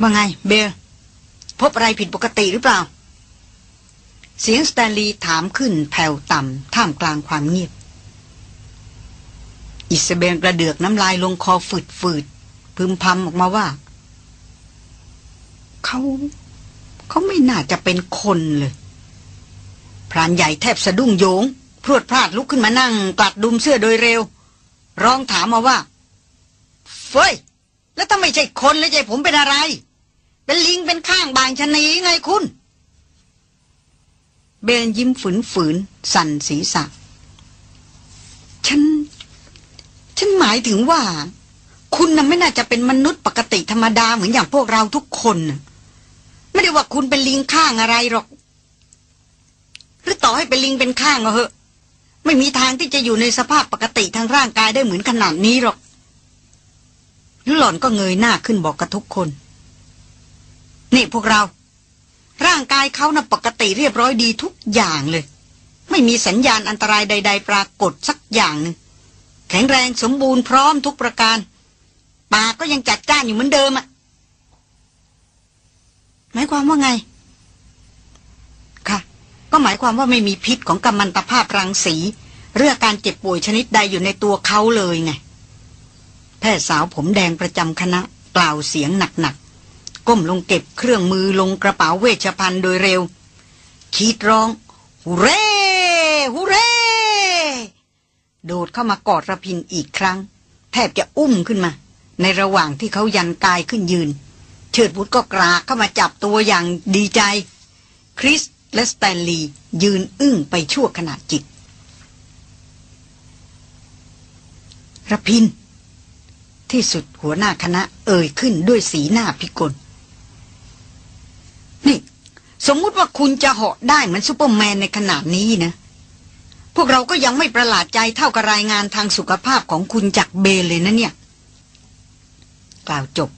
ว่าไงเบลพบอะไรผิดปกติหรือเปล่า เสียงสแตนลีย์ถามขึ้นแผ่วต่ำท่ามกลางความเงียบ อิสเบลกระเดือกน้ำลายลงคอฝืดฝืดพึมพำออกมาว่า เขาเขาไม่น่าจะเป็นคนเลย พรานใหญ่แทบสะดุ้งโหยง พรวดพราดลุกขึ้นมานั่งกลัดดุมเสื้อโดยเร็ว ร้องถามมาว่า เฟ้ย แล้วถ้าไม่ใช่คนแล้วใจผมเป็นอะไร เป็นลิงเป็นข้างบางชนีไงคุณ เบนยิ้มฝืนฝืน สั่นศีรษะ ฉัน ฉันหมายถึงว่า คุณน่ะไม่น่าจะเป็นมนุษย์ปกติธรรมดาเหมือนอย่างพวกเราทุกคนไม่ได้ว่าคุณเป็นลิงข้างอะไรหรอก หรือต่อให้เป็นลิงเป็นข้างก็เหอะไม่มีทางที่จะอยู่ในสภาพปกติทางร่างกายได้เหมือนขนาดนี้หรอก หล่อนก็เงยหน้าขึ้นบอกกับทุกคน นี่พวกเรา ร่างกายเขานะ่ะปกติเรียบร้อยดีทุกอย่างเลย ไม่มีสัญญาณอันตรายใด ๆ ปรากฏสักอย่างหนึ่งแข็งแรงสมบูรณ์พร้อมทุกประการปากก็ยังจัดจ้านอยู่เหมือนเดิมอะหมายความว่าไง ค่ะ ก็หมายความว่าไม่มีพิษของกัมมันตภาพรังสี เรื่องการเจ็บป่วยชนิดใดอยู่ในตัวเขาเลยไง พทย์สาวผมแดงประจำคณะ กล่าวเสียงหนักๆ ก้มลงเก็บเครื่องมือลงกระเป๋าเวชภัณฑ์โดยเร็ว คีดร้องฮูเร่ฮูเร่โดดเข้ามากอดระพินอีกครั้ง แทบจะอุ้มขึ้นมา ในระหว่างที่เขายันกายขึ้นยืน เชิดวุธก็กรากเข้ามาจับตัวอย่างดีใจ คีธและสแตนลีย์ยืนอึ้งไปชั่วขณะจิต รพินทร์ ที่สุดหัวหน้าคณะเอ่ยขึ้นด้วยสีหน้าพิกล นี่ สมมุติว่าคุณจะเหาะได้เหมือนซูเปอร์แมนในขณะนี้นะ พวกเราก็ยังไม่ประหลาดใจเท่ากับรายงานทางสุขภาพของคุณจากเบลเลยนะเนี่ย กล่าวจบ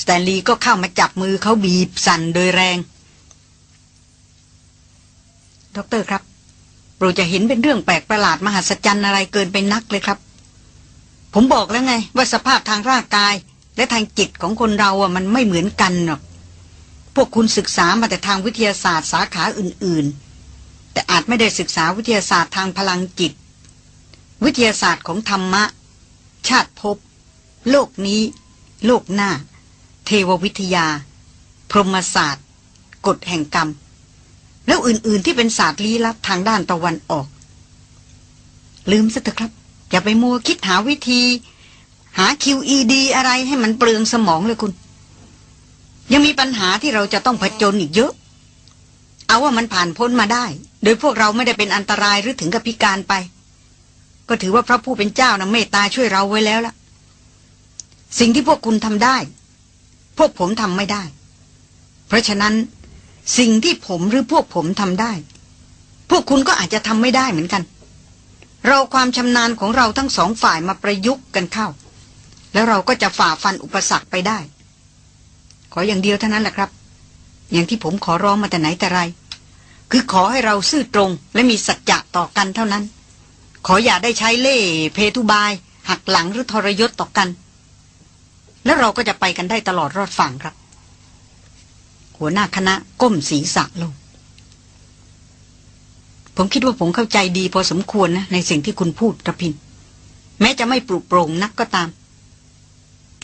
สแตนลีย์ก็เข้ามาจับมือเขาบีบสั่นโดยแรง ด็อกเตอร์ครับ โปรดอย่าเห็นเป็นเรื่องแปลกประหลาดมหัศจรรย์อะไรเกินไปนักเลยครับ ผมบอกแล้วไง ว่าสภาพทางร่างกาย และทางจิตของคนเราอะมันไม่เหมือนกันหรอกพวกคุณศึกษามาแต่ทางวิทยาศาสตร์สาขาอื่น ๆ แต่อาจไม่ได้ศึกษาวิทยาศาสตร์ทางพลังจิต วิทยาศาสตร์ของธรรมะ ชาติภพโลกนี้ โลกหน้า เทววิทยา พรหมศาสตร์กฎแห่งกรรม แล้วอื่น ๆ ที่เป็นศาสตร์ลี้ลับทางด้านตะวันออก ลืมซะเถอะครับ อย่าไปมัวคิดหาวิธี หา QED อะไรให้มันเปลืองสมองเลยคุณ ยังมีปัญหาที่เราจะต้องผจญอีกเยอะ เอาว่ามันผ่านพ้นมาได้ โดยพวกเราไม่ได้เป็นอันตรายหรือถึงกับพิการไป ก็ถือว่าพระผู้เป็นเจ้านะเมตตาช่วยเราไว้แล้วล่ะ สิ่งที่พวกคุณทำได้ พวกผมทำไม่ได้ เพราะฉะนั้นสิ่งที่ผมหรือพวกผมทำได้ พวกคุณก็อาจจะทำไม่ได้เหมือนกัน เราความชำนาญของเราทั้งสองฝ่ายมาประยุกต์กันเข้า แล้วเราก็จะฝ่าฟันอุปสรรคไปได้ ขออย่างเดียวเท่านั้นแหละครับ อย่างที่ผมขอร้องมาแต่ไหนแต่ไร คือขอให้เราซื่อตรงและมีสัจจะต่อกันเท่านั้น ขออย่าได้ใช้เล่เพทุบาย หักหลังหรือทรยศต่อกัน แล้วเราก็จะไปกันได้ตลอดรอดฝั่งครับ หัวหน้าคณะก้มศีรษะลง ผมคิดว่าผมเข้าใจดีพอสมควรนะในสิ่งที่คุณพูดระพิน แม้จะไม่ปลุกโปร่งนักก็ตาม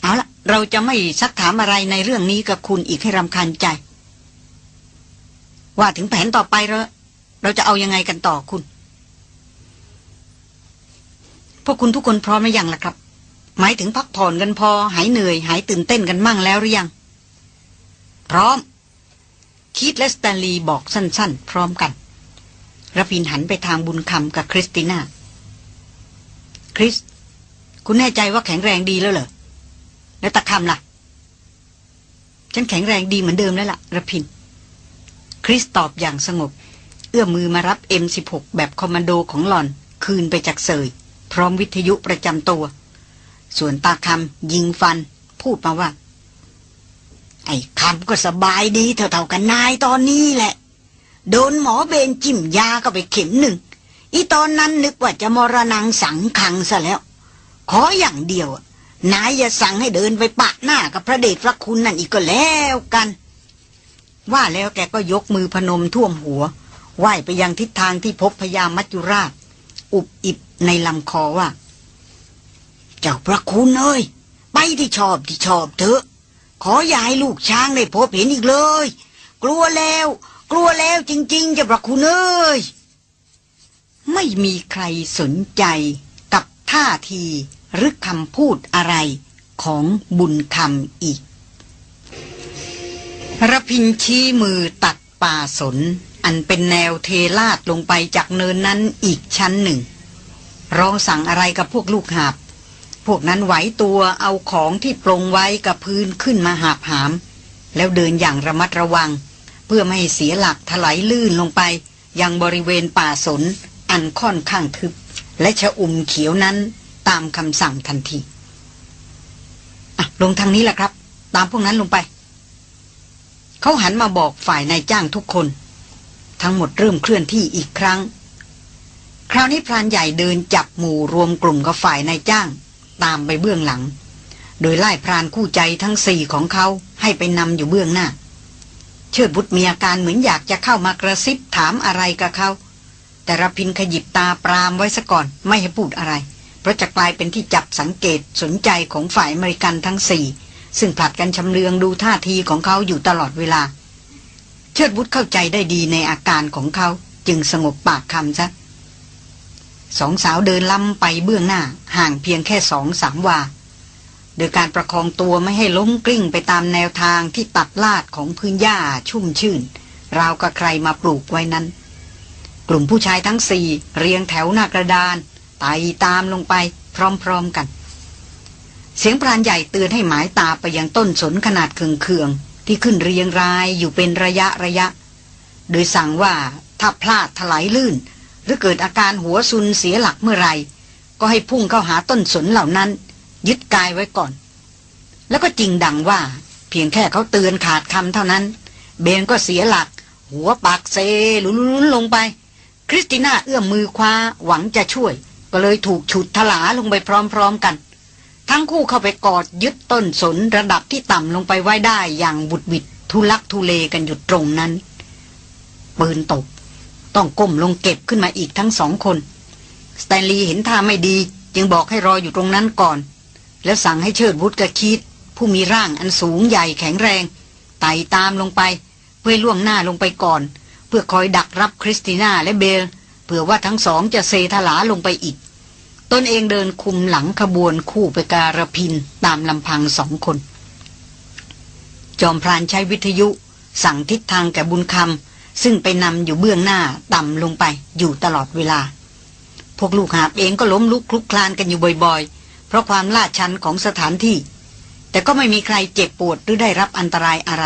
เอาละเราจะไม่ซักถามอะไรในเรื่องนี้กับคุณอีกให้รำคาญใจ ว่าถึงแผนต่อไปเราเราจะเอายังไงกันต่อคุณ พวกคุณทุกคนพร้อมหรือยังล่ะครับ หมายถึงพักผ่อนกันพอ หายเหนื่อย หายตื่นเต้นกันมั่งแล้วหรือยัง พร้อม คีธและสแตนลีย์บอกสั้น ๆ พร้อมกัน รพินทร์หันไปทางบุญคำกับคริสติน่า คริส คุณแน่ใจว่าแข็งแรงดีแล้วเหรอ แล้วตะคำล่ะ ฉันแข็งแรงดีเหมือนเดิมแล้วล่ะระพิน คริสตอบอย่างสงบ เอื้อมมือมารับ M16 แบบคอมมานโดของหลอน คืนไปจากเสย พร้อมวิทยุประจำตัว ส่วนตาคำยิงฟัน พูดมาว่า ไอ้คำก็สบายดีเท่าๆกันนายตอนนี้แหละ โดนหมอเบนจิ้มยาก็ไปเข็มหนึ่ง อีตอนนั้นนึกว่าจะมรณงสังขังซะแล้ว ขออย่างเดียว นายอย่าสั่งให้เดินไปปะหน้ากับพระเดชพระคุณนั่นอีกก็แล้วกัน ว่าแล้วแกก็ยกมือพนมท่วมหัวไหวไปยังทิศทางที่พบพญามัจจุราช อุบอิบในลำคอว่า เจ้าพระคุณเอ้ยไปที่ชอบที่ชอบเถอะ ขออย่าให้ลูกช้างได้พบเห็นอีกเลย กลัวแล้ว กลัวแล้วจริง ๆจ้าพระคุณเอ้ยไม่มีใครสนใจกับท่าทีหรือคำพูดอะไรของบุญคำอีกระพินชี้มือตัดป่าสน อันเป็นแนวเทลาดลงไปจากเนินนั้นอีกชั้นหนึ่ง ร้องสั่งอะไรกับพวกลูกหาบ พวกนั้นไหวตัวเอาของที่ปรงไว้กับพื้นขึ้นมาหาบหาม แล้วเดินอย่างระมัดระวัง เพื่อไม่ให้เสียหลักถลายลื่นลงไป ยังบริเวณป่าสน อันค่อนข้างทึบ และชะอุ่มเขียวนั้นตามคำสั่งทันทีลงทางนี้แหละครับ ตามพวกนั้นลงไป เขาหันมาบอกฝ่ายนายจ้างทุกคน ทั้งหมดเริ่มเคลื่อนที่อีกครั้ง คราวนี้พรานใหญ่เดินจับหมู่รวมกลุ่มกับฝ่ายนายจ้าง ตามไปเบื้องหลัง โดยไล่พรานคู่ใจทั้งสี่ของเขาให้ไปนำอยู่เบื้องหน้า เชิดบุตรมีอาการเหมือนอยากจะเข้ามากระซิบถามอะไรกับเขา แต่ระพินขยิบตาปรามไว้ซะก่อนไม่ให้พูดอะไร เพราะจะกลายเป็นที่จับสังเกตสนใจของฝ่ายอเมริกันทั้งสี่ ซึ่งผลัดกันชำเลืองดูท่าทีของเขาอยู่ตลอดเวลา เชิดบุตรเข้าใจได้ดีในอาการของเขาจึงสงบปากคำซะสองสาวเดินล้ำไปเบื้องหน้าห่างเพียงแค่สองสามวา โดยการประคองตัวไม่ให้ล้มกลิ้งไปตามแนวทางที่ตัดลาดของพื้นหญ้าชุ่มชื่น ราวกับใครมาปลูกไว้นั้น กลุ่มผู้ชายทั้งสี่เรียงแถวหน้ากระดานไต่ตามลงไปพร้อมๆกัน เสียงพรานใหญ่เตือนให้หมายตาไปยังต้นสนขนาดเคืองๆที่ขึ้นเรียงรายอยู่เป็นระยะระยะ โดยสั่งว่าถ้าพลาดถลายลื่น หรือเกิดอาการหัวซุนเสียหลักเมื่อไรก็ให้พุ่งเข้าหาต้นสนเหล่านั้น ยึดกายไว้ก่อน แล้วก็จริงดังว่า เพียงแค่เขาเตือนขาดคำเท่านั้น เบนก็เสียหลัก หัวปากเซลุนลงไป คริสติน่าเอื้อมมือคว้าหวังจะช่วย ก็เลยถูกฉุดทลาลงไปพร้อมๆกัน ทั้งคู่เข้าไปกอดยึดต้นสนระดับที่ต่ำลงไปไว้ได้อย่างบุดวิดทุลักทุเลกันอยู่ตรงนั้น ปืนตก ต้องก้มลงเก็บขึ้นมาอีกทั้งสองคน สแตนลีย์เห็นท่าไม่ดี จึงบอกให้รออยู่ตรงนั้นก่อน แล้วสั่งให้เชิดวุธกับคีธผู้มีร่างอันสูงใหญ่แข็งแรง ไต่ตามลงไป เพื่อล่วงหน้าลงไปก่อน เพื่อคอยดักรับคริสติน่าและเบลเผื่อว่าทั้งสองจะเซถลาลงไปอีก ตนเองเดินคุมหลังขบวนคู่ไปกับรพินทร์ตามลำพังสองคน จอมพรานใช้วิทยุ สั่งทิศทางแก่บุญคำซึ่งไปนำอยู่เบื้องหน้าต่ำลงไปอยู่ตลอดเวลา พวกลูกหาบเองก็ล้มลุกคลุกคลานกันอยู่บ่อยๆ เพราะความลาดชันของสถานที่ แต่ก็ไม่มีใครเจ็บปวดหรือได้รับอันตรายอะไร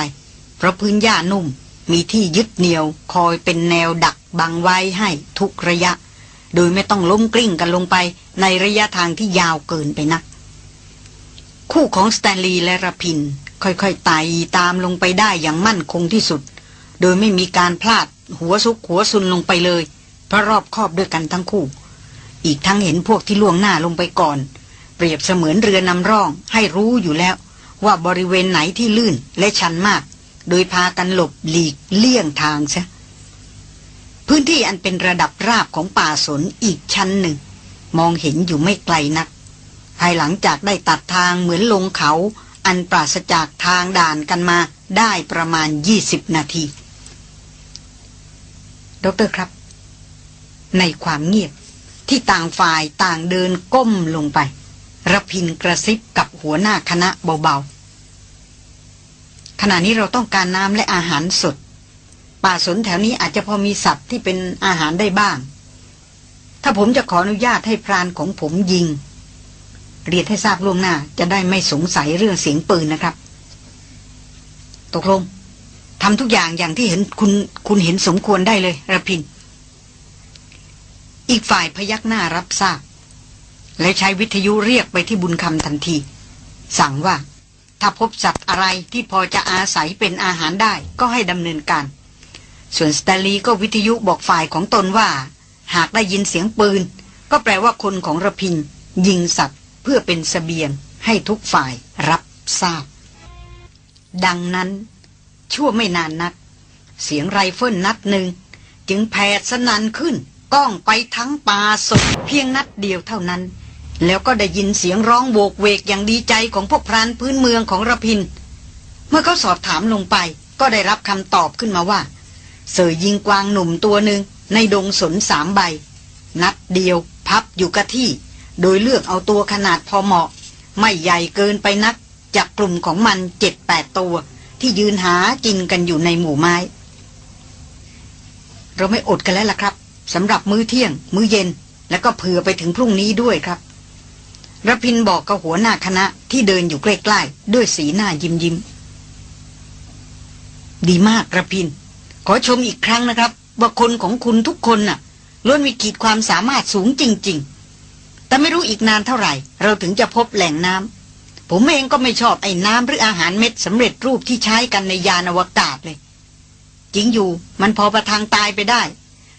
เพราะพื้นหญ้านุ่มมีที่ยึดเหนี่ยวคอยเป็นแนวดักบังไว้ให้ทุกระยะ โดยไม่ต้องล้มกลิ้งกันลงไปในระยะทางที่ยาวเกินไปนัก คู่ของสแตนลีย์และระพิน ค่อยๆไต่ตามลงไปได้อย่างมั่นคงที่สุด โดยไม่มีการพลาดหัวซุกหัวซุนลงไปเลย เพราะรอบคอบด้วยกันทั้งคู่ อีกทั้งเห็นพวกที่ล่วงหน้าลงไปก่อน เปรียบเสมือนเรือนำร่อง ให้รู้อยู่แล้ว ว่าบริเวณไหนที่ลื่นและชันมาก โดยพากันหลบหลีกเลี่ยงทางซะพื้นที่อันเป็นระดับราบของป่าสนอีกชั้นหนึ่ง มองเห็นอยู่ไม่ไกลนัก ภายหลังจากได้ตัดทางเหมือนลงเขา อันปราศจากทางด่านกันมาได้ประมาณยี่สิบนาทีดรครับ ในความเงียบที่ต่างฝ่ายต่างเดินก้มลงไป ระพินกระซิบกับหัวหน้าคณะเบาๆ ขณะนี้เราต้องการน้ำและอาหารสด ป่าสนแถวนี้อาจจะพอมีสัตว์ที่เป็นอาหารได้บ้าง ถ้าผมจะขออนุญาตให้พรานของผมยิง เรียนให้ทราบล่วงหน้า จะได้ไม่สงสัยเรื่องเสียงปืนนะครับ ตกลงทำทุกอย่างอย่างที่เห็นคุณคุณเห็นสมควรได้เลยระพิน อีกฝ่ายพยักหน้ารับทราบ และใช้วิทยุเรียกไปที่บุญคำทันที สั่งว่า ถ้าพบสัตว์อะไรที่พอจะอาศัยเป็นอาหารได้ก็ให้ดำเนินการ ส่วนสแตนลีย์ก็วิทยุบอกฝ่ายของตนว่า หากได้ยินเสียงปืน ก็แปลว่าคนของรพินทร์ยิงสัตว์เพื่อเป็นเสบียงให้ทุกฝ่ายรับทราบ ดังนั้น ชั่วไม่นานนัก เสียงไรเฟิลนัดหนึ่งจึงแผดสนั่นขึ้นก้องไปทั้งป่าสดเพียงนัดเดียวเท่านั้น แล้วก็ได้ยินเสียงร้องโวกเวกอย่างดีใจของพวกพรานพื้นเมืองของระพิน เมื่อเขาสอบถามลงไป ก็ได้รับคำตอบขึ้นมาว่า เสยยิงกวางหนุ่มตัวหนึ่งในดงสนสามใบ นัดเดียว พับอยู่กับที่ โดยเลือกเอาตัวขนาดพอเหมาะ ไม่ใหญ่เกินไปนัก จากกลุ่มของมันเจ็ดแปดตัว ที่ยืนหากินกันอยู่ในหมู่ไม้ เราไม่อดกันแล้วล่ะครับสำหรับมื้อเที่ยง มื้อเย็น แล้วก็เผื่อไปถึงพรุ่งนี้ด้วยครับ รพินบอกกับหัวหน้าคณะที่เดินอยู่ใกล้ๆ ด้วยสีหน้ายิ้มยิ้ม ดีมากระพิน ขอชมอีกครั้งนะครับ ว่าคนของคุณทุกคนน่ะล้วนมีขีดความสามารถสูงจริง ๆ แต่ไม่รู้อีกนานเท่าไหร่ เราถึงจะพบแหล่งน้ำ ผมเองก็ไม่ชอบไอ้น้ำหรืออาหารเม็ดสำเร็จรูปที่ใช้กันในยานอวกาศเลย จริงอยู่มันพอประทางตายไปได้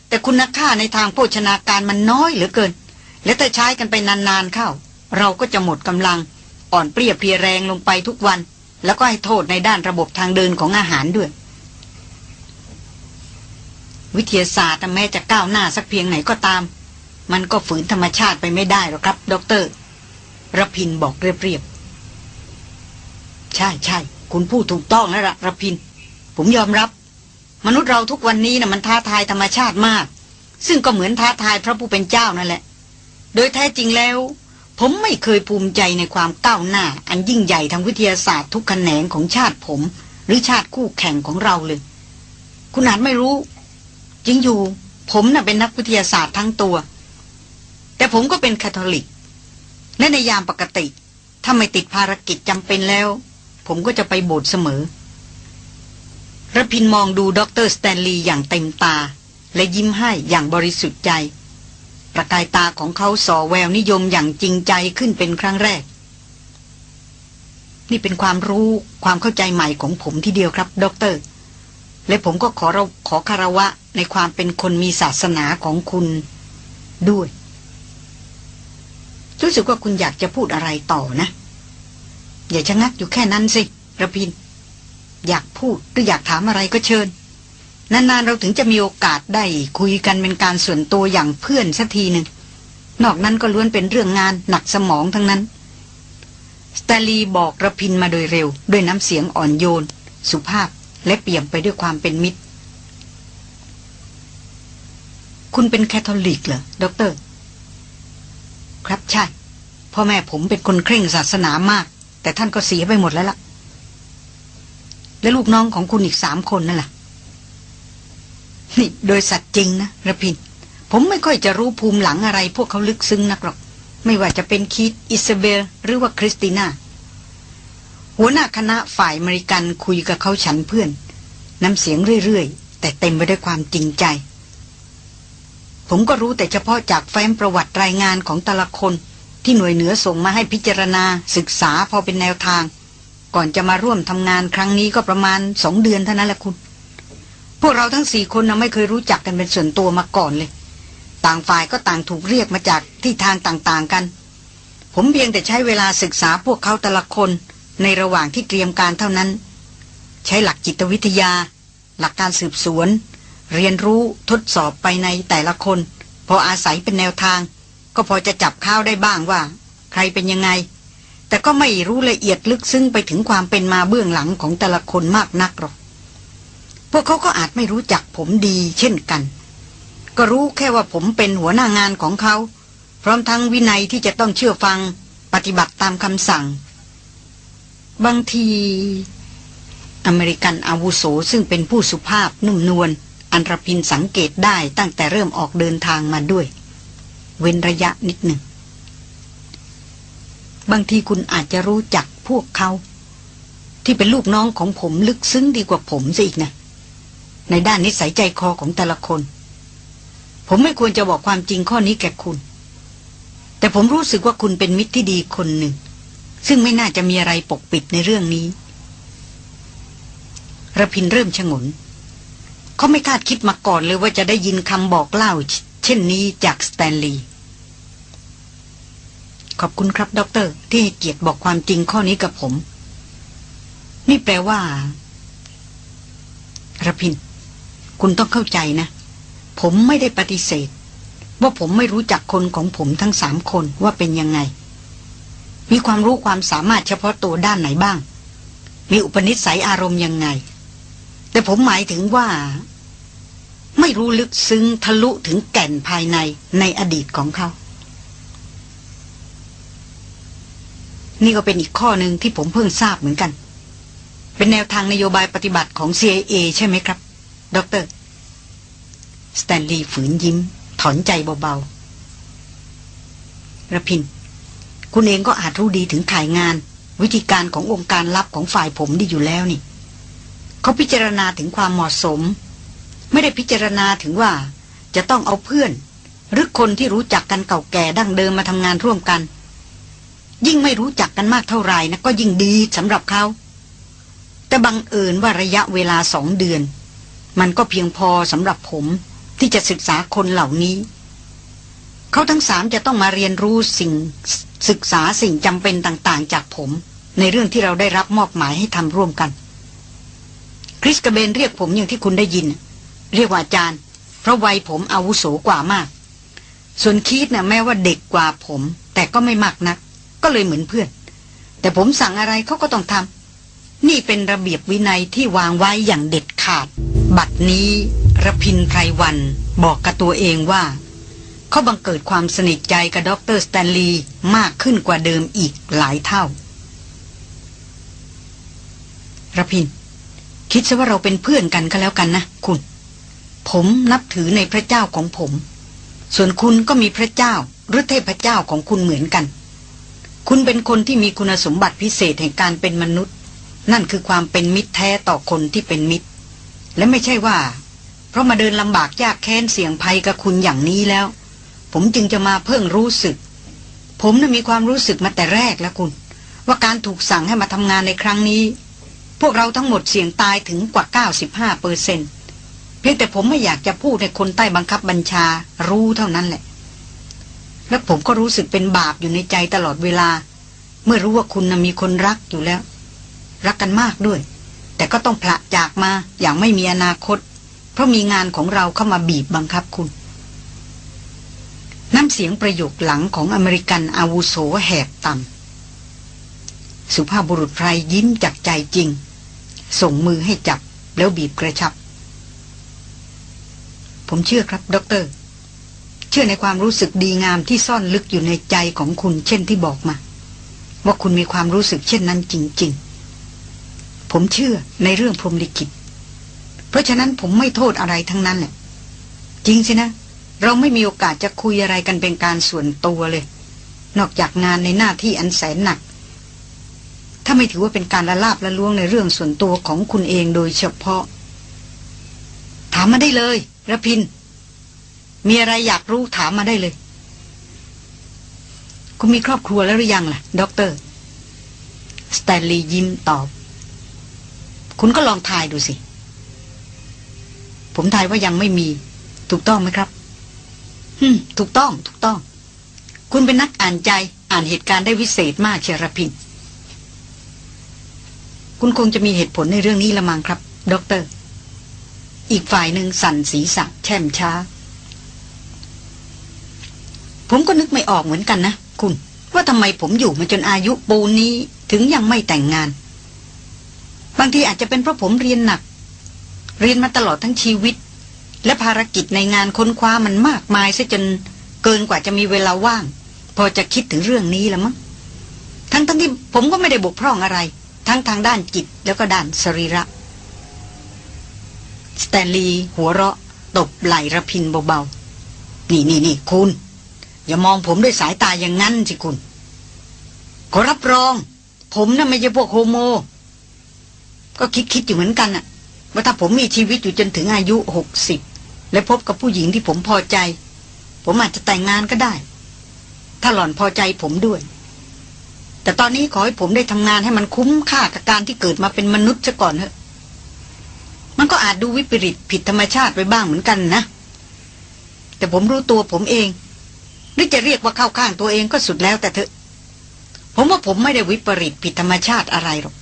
แต่คุณค่าในทางโภชนาการมันน้อยเหลือเกิน และถ้าใช้กันไปนานๆเข้า เราก็จะหมดกำลัง อ่อนเปรี้ยเพียแรงลงไปทุกวัน แล้วก็ให้โทษในด้านระบบทางเดินของอาหารด้วย วิทยาศาสตร์แม้จะก้าวหน้าสักเพียงไหนก็ตาม มันก็ฝืนธรรมชาติไปไม่ได้หรอกครับ ดรระพินบอกเรียบๆใช่ใช่คุณพูดถูกต้องแล้วละรพิน ผมยอมรับ มนุษย์เราทุกวันนี้นะ่ะมันท้าทายธรรมชาติมาก ซึ่งก็เหมือนท้าทายพระผู้เป็นเจ้านั่นแหละ โดยแท้จริงแล้ว ผมไม่เคยภูมิใจในความก้าวหน้า อันยิ่งใหญ่ทางวิทยาศาสตร์ทุกแขนงของชาติผม หรือชาติคู่แข่งของเราเลย คุณอาจไม่รู้จริงอยู่ ผมน่ะเป็นนักวิทยาศาสตร์ทั้งตัว แต่ผมก็เป็นคาทอลิก และในยามปกติ ถ้าไม่ติดภารกิจจำเป็นแล้ว ผมก็จะไปโบสถ์เสมอรพินทร์มองดูด็อกเตอร์สแตนลีย์อย่างเต็มตา และยิ้มให้อย่างบริสุทธิ์ใจ ประกายตาของเขาส่อแววนิยมอย่างจริงใจขึ้นเป็นครั้งแรก นี่เป็นความรู้ความเข้าใจใหม่ของผมทีเดียวครับด็อกเตอร์ และผมก็ขอเราขอคารวะในความเป็นคนมีศาสนาของคุณด้วย รู้สึกว่าคุณอยากจะพูดอะไรต่อนะ อย่าชะงักอยู่แค่นั้นสิระพิน อยากพูดหรืออยากถามอะไรก็เชิญ นานๆเราถึงจะมีโอกาสได้คุยกันเป็นการส่วนตัวอย่างเพื่อนสักทีหนึ่ง นอกนั้นก็ล้วนเป็นเรื่องงานหนักสมองทั้งนั้น สตาลีบอกระพินมาโดยเร็ว ด้วยน้ำเสียงอ่อนโยน สุภาพและเปี่ยมไปด้วยความเป็นมิตร คุณเป็นแคทอลิกเหรอด็อกเตอร์ ครับใช่พ่อแม่ผมเป็นคนเคร่งศาสนามาก แต่ท่านก็เสียไปหมดแล้วล่ะ และลูกน้องของคุณอีกสามคนนั่นแหละ นี่โดยสัตย์จริงนะรพินทร์ ผมไม่ค่อยจะรู้ภูมิหลังอะไร พวกเขาลึกซึ้งนักหรอก ไม่ว่าจะเป็นคีธ อิซาเบล หรือว่าคริสติน่า หัวหน้าคณะฝ่ายอเมริกันคุยกับเขาฉันเพื่อน น้ำเสียงเรื่อยๆ แต่เต็มไปด้วยความจริงใจ ผมก็รู้แต่เฉพาะจากแฟ้มประวัติรายงานของแต่ละคนที่หน่วยเหนือส่งมาให้พิจารณาศึกษาพอเป็นแนวทาง ก่อนจะมาร่วมทำงานครั้งนี้ก็ประมาณสองเดือนเท่านั้นแหละคุณ พวกเราทั้งสี่คนนะไม่เคยรู้จักกันเป็นส่วนตัวมาก่อนเลย ต่างฝ่ายก็ต่างถูกเรียกมาจากที่ทางต่างๆกัน ผมเพียงแต่ใช้เวลาศึกษาพวกเขาแต่ละคนในระหว่างที่เตรียมการเท่านั้น ใช้หลักจิตวิทยา หลักการสืบสวน เรียนรู้ทดสอบไปในแต่ละคน พออาศัยเป็นแนวทาง ก็พอจะจับข้าวได้บ้างว่า ใครเป็นยังไง แต่ก็ไม่รู้ละเอียดลึกซึ้งไปถึงความเป็นมาเบื้องหลังของแต่ละคนมากนักหรอก พวกเขาก็อาจไม่รู้จักผมดีเช่นกัน ก็รู้แค่ว่าผมเป็นหัวหน้างานของเขา พร้อมทั้งวินัยที่จะต้องเชื่อฟังปฏิบัติตามคำสั่ง บางที อเมริกันอาวุโสซึ่งเป็นผู้สุภาพนุ่มนวลอันรพินสังเกตได้ตั้งแต่เริ่มออกเดินทางมาด้วย เว้นระยะนิดหนึ่ง บางทีคุณอาจจะรู้จักพวกเขา ที่เป็นลูกน้องของผมลึกซึ้งดีกว่าผมซะอีกนะ ในด้านนิสัยใจคอของแต่ละคน ผมไม่ควรจะบอกความจริงข้อนี้แก่คุณ แต่ผมรู้สึกว่าคุณเป็นมิตรที่ดีคนหนึ่ง ซึ่งไม่น่าจะมีอะไรปกปิดในเรื่องนี้รพินทร์เริ่มฉงน เขาไม่คาดคิดมาก่อนเลยว่าจะได้ยินคำบอกเล่า เช่นนี้จากสแตนลีย์ขอบคุณครับด็อกเตอร์ที่ให้เกียรติบอกความจริงข้อนี้กับผม นี่แปลว่าระพิน คุณต้องเข้าใจนะ ผมไม่ได้ปฏิเสธ ว่าผมไม่รู้จักคนของผมทั้งสามคนว่าเป็นยังไง มีความรู้ความสามารถเฉพาะตัวด้านไหนบ้าง มีอุปนิสัยอารมณ์ยังไง แต่ผมหมายถึงว่า ไม่รู้ลึกซึ้งทะลุถึงแก่นภายในในอดีตของเขานี่ก็เป็นอีกข้อหนึ่งที่ผมเพิ่งทราบเหมือนกัน เป็นแนวทางนโยบายปฏิบัติของ CIA ใช่ไหมครับ ด็อกเตอร์ สแตนลีย์ฝืนยิ้ม ถอนใจเบาๆรพินทร์ คุณเองก็อาจรู้ดีถึงข่ายงาน วิธีการขององค์การลับของฝ่ายผมดีอยู่แล้วนี่ เขาพิจารณาถึงความเหมาะสม ไม่ได้พิจารณาถึงว่า จะต้องเอาเพื่อน หรือคนที่รู้จักกันเก่าแก่ดั้งเดิมมาทำงานร่วมกัน ยิ่งไม่รู้จักกันมากเท่าไหร่นะก็ยิ่งดีสำหรับเขาแต่บังเอิญว่าระยะเวลาสองเดือน มันก็เพียงพอสำหรับผมที่จะศึกษาคนเหล่านี้ เขาทั้งสามจะต้องมาเรียนรู้สิ่งศึกษาสิ่งจำเป็นต่างๆ จากผม ในเรื่องที่เราได้รับมอบหมายให้ทำร่วมกัน คริสกเบนเรียกผมอย่างที่คุณได้ยิน เรียกว่าอาจารย์ เพราะวัยผมอาวุโสกว่ามาก ส่วนคีธน่ะแม้ว่าเด็กกว่าผม แต่ก็ไม่มากนัก ก็เลยเหมือนเพื่อน แต่ผมสั่งอะไรเขาก็ต้องทำนี่เป็นระเบียบวินัยที่วางไว้อย่างเด็ดขาด บัดนี้รพินทร์ ไพรวัลย์บอกกับตัวเองว่า เขาบังเกิดความสนิทใจกับดรสแตนลีย์มากขึ้นกว่าเดิมอีกหลายเท่าระพิน คิดซะว่าเราเป็นเพื่อนกันก็แล้วกันนะคุณ ผมนับถือในพระเจ้าของผม ส่วนคุณก็มีพระเจ้าหรือเทพเจ้าของคุณเหมือนกัน คุณเป็นคนที่มีคุณสมบัติพิเศษแห่งการเป็นมนุษย์ นั่นคือความเป็นมิตรแท้ต่อคนที่เป็นมิตร และไม่ใช่ว่า เพราะมาเดินลำบากยากแค้นเสี่ยงภัยกับคุณอย่างนี้แล้ว ผมจึงจะมาเพิ่งรู้สึก ผมน่ะมีความรู้สึกมาแต่แรกแล้วคุณ ว่าการถูกสั่งให้มาทำงานในครั้งนี้ พวกเราทั้งหมดเสี่ยงตายถึงกว่า 95เปอร์เซ็นเพียงแต่ผมไม่อยากจะพูดให้คนใต้บังคับบัญชารู้เท่านั้นแหละ และผมก็รู้สึกเป็นบาปอยู่ในใจตลอดเวลา เมื่อรู้ว่าคุณนะมีคนรักอยู่แล้ว รักกันมากด้วย แต่ก็ต้องพละจากมาอย่างไม่มีอนาคต เพราะมีงานของเราเข้ามาบีบบังคับคุณ น้ำเสียงประโยคหลังของอเมริกันอาวุโสแหบต่ำสุภาพบุรุษไพรยิ้มจากใจจริง ส่งมือให้จับแล้วบีบกระชับ ผมเชื่อครับด็อกเตอร์ เชื่อในความรู้สึกดีงามที่ซ่อนลึกอยู่ในใจของคุณเช่นที่บอกมา ว่าคุณมีความรู้สึกเช่นนั้นจริง ๆ ผมเชื่อในเรื่องพรหมลิขิต เพราะฉะนั้นผมไม่โทษอะไรทั้งนั้นแหละ จริงสินะ เราไม่มีโอกาสจะคุยอะไรกันเป็นการส่วนตัวเลย นอกจากงานในหน้าที่อันแสนหนัก ถ้าไม่ถือว่าเป็นการละลาบละล้วงในเรื่องส่วนตัวของคุณเองโดยเฉพาะ ถามมาได้เลยรพินทร์ มีอะไรอยากรู้ถามมาได้เลย คุณมีครอบครัวแล้วหรือยังล่ะด็อกเตอร์สแตนลีย์ยิ้มตอบ คุณก็ลองทายดูสิ ผมทายว่ายังไม่มี ถูกต้องไหมครับฮึมถูกต้อง ถูกต้อง คุณเป็นนักอ่านใจอ่านเหตุการณ์ได้วิเศษมากเชรพินคุณคงจะมีเหตุผลในเรื่องนี้ละมังครับ ด็อกเตอร์ อีกฝ่ายหนึ่งสั่นศีรษะแช่มช้า ผมก็นึกไม่ออกเหมือนกันนะ คุณ ว่าทำไมผมอยู่มาจนอายุปูนี้ถึงยังไม่แต่งงาน บางทีอาจจะเป็นเพราะผมเรียนหนัก เรียนมาตลอดทั้งชีวิต และภารกิจในงานค้นคว้ามันมากมายซะจนเกินกว่าจะมีเวลาว่าง พอจะคิดถึงเรื่องนี้แล้วมั้งทั้งทั้งที่ผมก็ไม่ได้บกพร่องอะไร ทั้งทางด้านจิตแล้วก็ด้านสรีระสแตนลีย์หัวเราะ ตบไหลระพินเบาๆ นี่นี่นี่คุณ อย่ามองผมด้วยสายตาอย่างนั้นสิคุณ ขอรับรอง ผมน่ะไม่ใช่พวกโฮโม ก็คิดคิดอยู่เหมือนกันอะว่าถ้าผมมีชีวิตอยู่จนถึงอายุหกสิบและพบกับผู้หญิงที่ผมพอใจ ผมอาจจะแต่งงานก็ได้ ถ้าหล่อนพอใจผมด้วย แต่ตอนนี้ขอให้ผมได้ทำงานให้มันคุ้มค่ากับการที่เกิดมาเป็นมนุษย์ซะก่อนเถอะ มันก็อาจดูวิปริตผิดธรรมชาติไปบ้างเหมือนกันนะ แต่ผมรู้ตัวผมเอง หรือจะเรียกว่าเข้าข้างตัวเองก็สุดแล้วแต่เถอะ ผมว่าผมไม่ได้วิปริตผิดธรรมชาติอะไรหรอก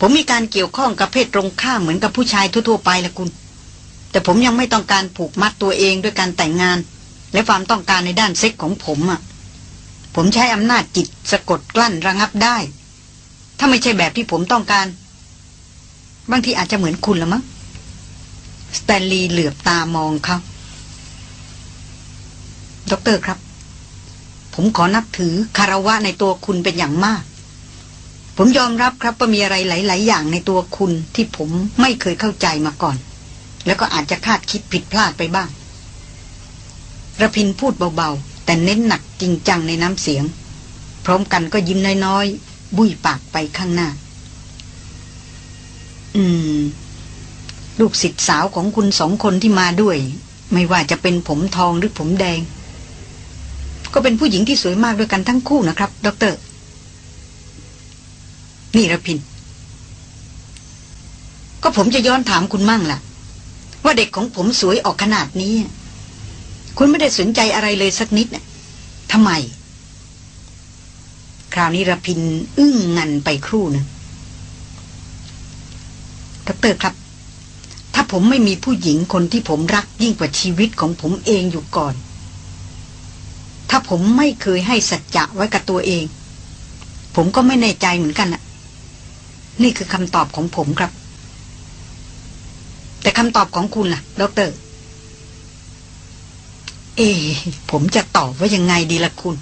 ผมมีการเกี่ยวข้องกับเพศตรงข้ามเหมือนกับผู้ชายทั่ว ๆ ไปละคุณ แต่ผมยังไม่ต้องการผูกมัดตัวเองด้วยการแต่งงาน และความต้องการในด้านเซ็กของผมอะ่ะ ผมใช้อำนาจจิตสะกดกลั้นระงับได้ ถ้าไม่ใช่แบบที่ผมต้องการ บางทีอาจจะเหมือนคุณละมั้งสแตนลีย์เหลือบตามองเขาด็อกเตอร์ครับ ผมขอนับถือคารวะในตัวคุณเป็นอย่างมาก ผมยอมรับครับว่ามีอะไรหลาย ๆ อย่างในตัวคุณที่ผมไม่เคยเข้าใจมาก่อน แล้วก็อาจจะคาดคิดผิดพลาดไปบ้างรพินทร์พูดเบา ๆ แต่เน้นหนักจริงจังในน้ำเสียง พร้อมกันก็ยิ้มน้อย ๆ บุ้ยปากไปข้างหน้า อืม ลูกศิษย์สาวของคุณสองคนที่มาด้วย ไม่ว่าจะเป็นผมทองหรือผมแดง ก็เป็นผู้หญิงที่สวยมากด้วยกันทั้งคู่นะครับด็อกเตอร์ นี่ระพิน ก็ผมจะย้อนถามคุณมั่งล่ะ ว่าเด็กของผมสวยออกขนาดนี้ คุณไม่ได้สนใจอะไรเลยสักนิดน่ะทำไม คราวนี้รพินทร์อึ้งงันไปครู่นึงด็อกเตอร์ครับ ถ้าผมไม่มีผู้หญิงคนที่ผมรักยิ่งกว่าชีวิตของผมเองอยู่ก่อน ถ้าผมไม่เคยให้สัจจะไว้กับตัวเอง ผมก็ไม่แน่ใจเหมือนกันน่ะ นี่คือคำตอบของผมครับ แต่คำตอบของคุณล่ะดรเอ ผมจะตอบว่ายังไงดีล่ะคุณ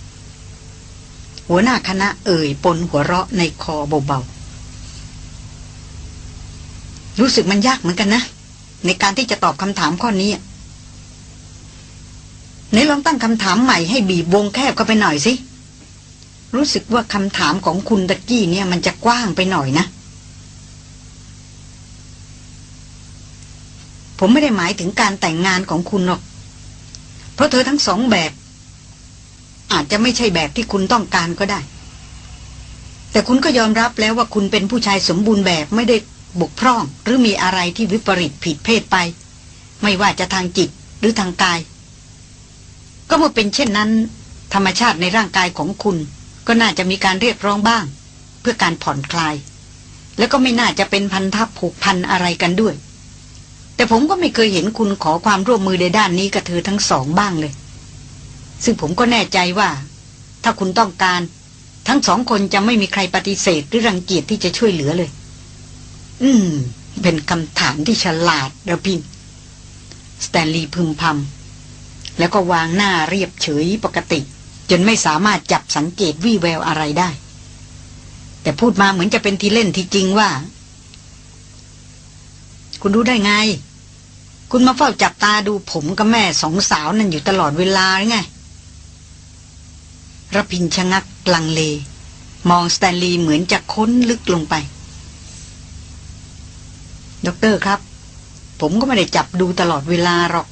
หัวหน้าคณะเอ่ยปนหัวเราะในคอเบาๆ รู้สึกมันยากเหมือนกันนะ ในการที่จะตอบคำถามข้อนี้ไหนลองตั้งคำถามใหม่ให้บีบวงแคบเข้าไปหน่อยสิ รู้สึกว่าคำถามของคุณตะกี้เนี่ย มันจะกว้างไปหน่อยนะ ผมไม่ได้หมายถึงการแต่งงานของคุณหรอก เพราะเธอทั้งสองแบบ อาจจะไม่ใช่แบบที่คุณต้องการก็ได้ แต่คุณก็ยอมรับแล้วว่าคุณเป็นผู้ชายสมบูรณ์แบบไม่ได้บกพร่อง หรือมีอะไรที่วิปริตผิดเพศไป ไม่ว่าจะทางจิตหรือทางกาย ก็เมื่อเป็นเช่นนั้น ธรรมชาติในร่างกายของคุณ ก็น่าจะมีการเรียกร้องบ้าง เพื่อการผ่อนคลาย แล้วก็ไม่น่าจะเป็นพันธะผูกพันอะไรกันด้วย แต่ผมก็ไม่เคยเห็นคุณขอความร่วมมือในด้านนี้กับเธอทั้งสองบ้างเลย ซึ่งผมก็แน่ใจว่า ถ้าคุณต้องการ ทั้งสองคนจะไม่มีใครปฏิเสธหรือรังเกียจที่จะช่วยเหลือเลย อืม เป็นคำถามที่ฉลาดระพินสแตนลีย์พึมพำแล้วก็วางหน้าเรียบเฉยปกติ จนไม่สามารถจับสังเกตวี่แววอะไรได้ แต่พูดมาเหมือนจะเป็นทีเล่นที่จริงว่า คุณรู้ได้ไง คุณมาเฝ้าจับตาดูผมกับแม่สองสาวนั่นอยู่ตลอดเวลาหรือไงรพินทร์ชะงักลังเล มองสแตนลีย์เหมือนจะค้นลึกลงไป ด็อกเตอร์ครับ ผมก็ไม่ได้จับดูตลอดเวลาหรอก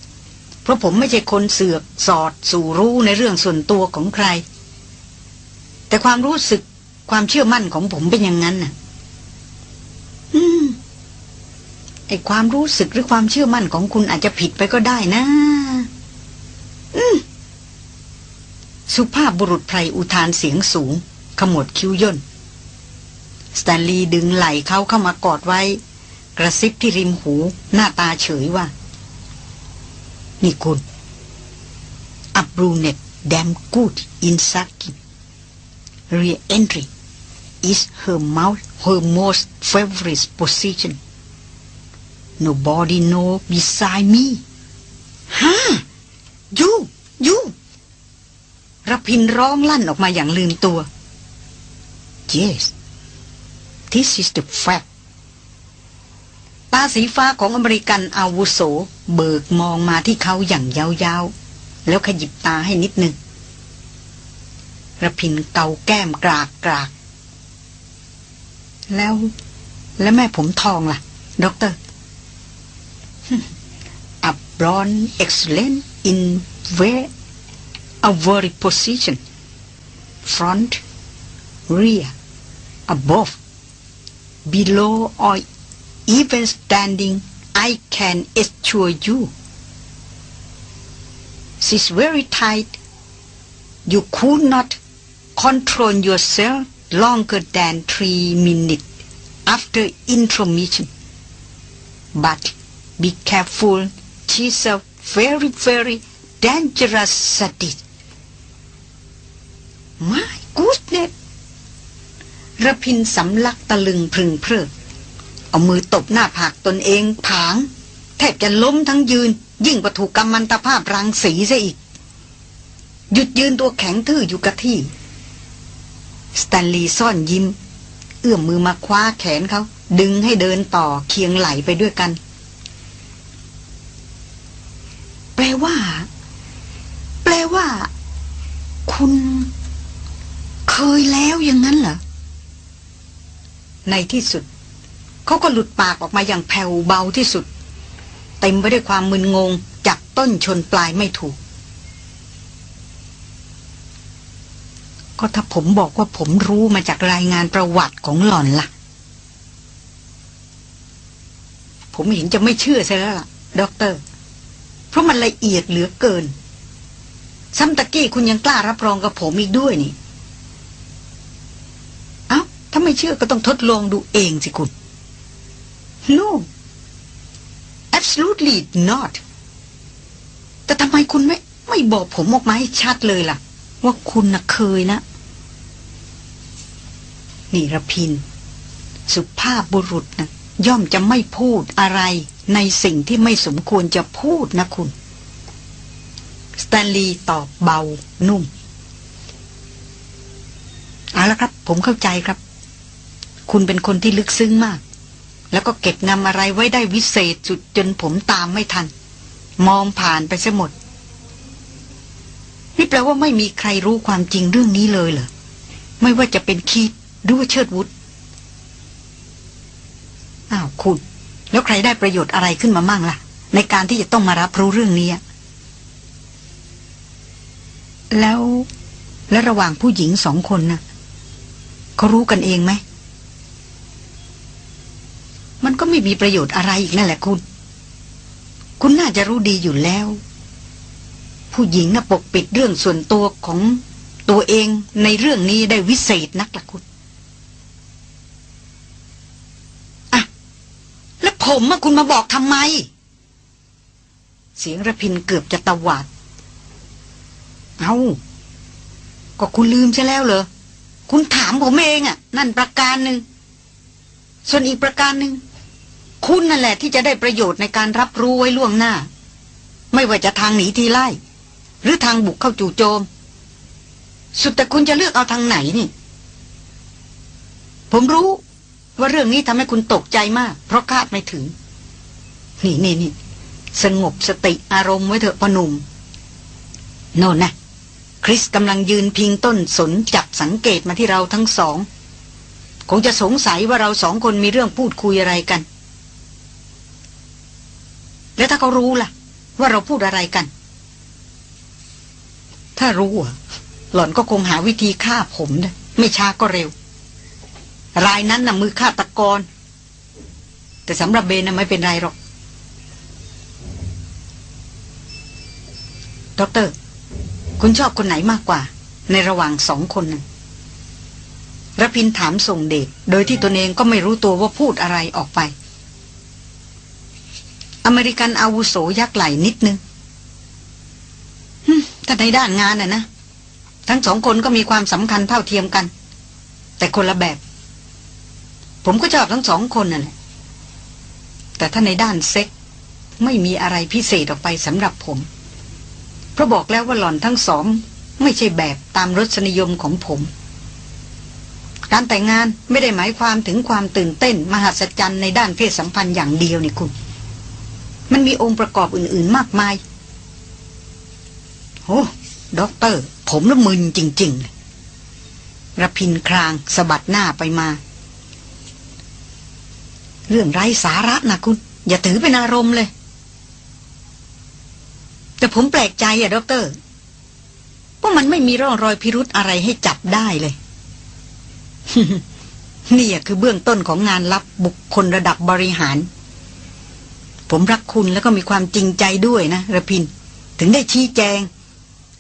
เพราะผมไม่ใช่คนเสือกสอดสู่รู้ในเรื่องส่วนตัวของใคร แต่ความรู้สึกความเชื่อมั่นของผมเป็นอย่างนั้นน่ะ อืม ไอความรู้สึกหรือความเชื่อมั่นของคุณอาจจะผิดไปก็ได้นะ อืมสุภาพบุรุษไพรอุทานเสียงสูง ขมวดคิ้วย่น สแตนลีย์ดึงไหล่เขาเข้ามากอดไว้ กระซิบที่ริมหู หน้าตาเฉยว่า นี่คุณ อับรูเน็ต damn good in sucking re-entry is her mouth her most favorite position nobody know beside me ฮะยูยูรพินร้องลั่นออกมาอย่างลืมตัว yes this is the fact ตาสีฟ้าของอเมริกันอาวุโส เบิกมองมาที่เขาอย่างยาวๆ แล้วขยิบตาให้นิดนึงรพินทร์เกาแก้มแกรกแกรกแล้ว แล้วแม่ผมทองล่ะ ด็อกเตอร์ a blonde excellent in whatever position. Front rear above below or even standing I can assure you she's very tight. You could not control yourself longer than three minutes after intromission, but be careful she's a very very dangerous sadist my goodness ระพินสำลักตะลึงพึงเพลิดเอามือตบหน้าผากตนเองผาง แทบจะล้มทั้งยืน ยิ่งกว่าถูกกำมันตภาพรังสีซะอีก หยุดยืนตัวแข็งทื่ออยู่กับที่สแตนลีย์ซ่อนยิ้ม เอื้อมมือมาคว้าแขนเขา ดึงให้เดินต่อเคียงไหลไปด้วยกัน แปลว่า แปลว่า คุณ เคยแล้วอย่างนั้นเหรอ ในที่สุด เขาก็หลุดปากออกมาอย่างแผ่วเบาที่สุด เต็มไปด้วยความมึนงงจับต้นชนปลายไม่ถูก ก็ถ้าผมบอกว่าผมรู้มาจากรายงานประวัติของหล่อนละ่ะ ผมเห็นจะไม่เชื่อใช่แล้วล่ะด็อกเตอร์ เพราะมันละเอียดเหลือเกิน ซ้ำตะกี้คุณยังกล้ารับรองกับผมอีกด้วยนี่ เอา้า ถ้าไม่เชื่อก็ต้องทดลองดูเองสิคุณ no absolutely not แต่ทำไมคุณไม่ไม่บอกผมออกมาให้ชัดเลยล่ะ ว่าคุณน่ะเคยนะ นี่ระพิน สุภาพบุรุษนะย่อมจะไม่พูดอะไร ในสิ่งที่ไม่สมควรจะพูดนะคุณ สแตนลีย์ตอบเบานุ่ม เอาละครับ ผมเข้าใจครับ คุณเป็นคนที่ลึกซึ้งมาก แล้วก็เก็บงำอะไรไว้ได้วิเศษจุดจนผมตามไม่ทัน มองผ่านไปซะหมด นี่แปลว่าไม่มีใครรู้ความจริงเรื่องนี้เลยเหรอ ไม่ว่าจะเป็นคีดหรือว่าเชิดวุฒอ้าวคุณ แล้วใครได้ประโยชน์อะไรขึ้นมามั่งล่ะ ในการที่จะต้องมารับรู้เรื่องนี้ แล้วและระหว่างผู้หญิงสองคนนะ่ะเขารู้กันเองไหม มันก็ไม่มีประโยชน์อะไรอีกนั่นแหละคุณ คุณน่าจะรู้ดีอยู่แล้ว ผู้หญิงน่ะปกปิดเรื่องส่วนตัวของตัวเองในเรื่องนี้ได้วิเศษนักละคุณ ผมอะคุณมาบอกทำไม เสียงระพินเกือบจะตะหวาด เอาก็คุณลืมใช่แล้วเหรอ คุณถามผมเองอะนั่นประการหนึ่ง ส่วนอีกประการหนึ่ง คุณนั่นแหละที่จะได้ประโยชน์ในการรับรู้ไว้ล่วงหน้า ไม่ว่าจะทางหนีทีไล่ หรือทางบุกเข้าจู่โจม สุดแต่คุณจะเลือกเอาทางไหนนี่ ผมรู้ ว่าเรื่องนี้ทำให้คุณตกใจมาก เพราะคาดไม่ถึง นี่นี่นี่สงบสติอารมณ์ไว้เถอะพนุ่มโน่นนะคริสกำลังยืนพิงต้นสนจับสังเกตมาที่เราทั้งสอง คงจะสงสัยว่าเราสองคนมีเรื่องพูดคุยอะไรกัน แล้วถ้าเขารู้ล่ะ ว่าเราพูดอะไรกัน ถ้ารู้อะหล่อนก็คงหาวิธีฆ่าผมนะไม่ช้าก็เร็ว รายนั้นน่ะมือฆาตกร แต่สำหรับเบนน่ะไม่เป็นไรหรอกด็อกเตอร์ คุณชอบคนไหนมากกว่า ในระหว่างสองคนนั้นรพินถามส่งเดชโดยที่ตนเองก็ไม่รู้ตัวว่าพูดอะไรออกไป อเมริกันอาวุโสยักไหลนิดนึงถ้าในด้านงานน่ะนะ ทั้งสองคนก็มีความสำคัญเท่าเทียมกัน แต่คนละแบบ ผมก็ชอบทั้งสองคนนั่นแหละแต่ถ้าในด้านเซ็กไม่มีอะไรพิเศษออกไปสำหรับผม เพราะบอกแล้วว่าหล่อนทั้งสอง ไม่ใช่แบบตามรสนิยมของผม การแต่งงานไม่ได้หมายความถึงความตื่นเต้น มหัศจรรย์ในด้านเพศสัมพันธ์อย่างเดียวนี่คุณ มันมีองค์ประกอบอื่น ๆ มากมายโอ้ด็อกเตอร์ ผมละมึนจริง ๆรพินทร์ครางสะบัดหน้าไปมา เรื่องไร้สาระนะคุณ อย่าถือเป็นอารมณ์เลย แต่ผมแปลกใจอะด็อกเตอร์ว่ามันไม่มีร่องรอยพิรุธอะไรให้จับได้เลยนี่คือเบื้องต้นของงานลับบุคคลระดับบริหาร ผมรักคุณแล้วก็มีความจริงใจด้วยนะรพินทร์ ถึงได้ชี้แจง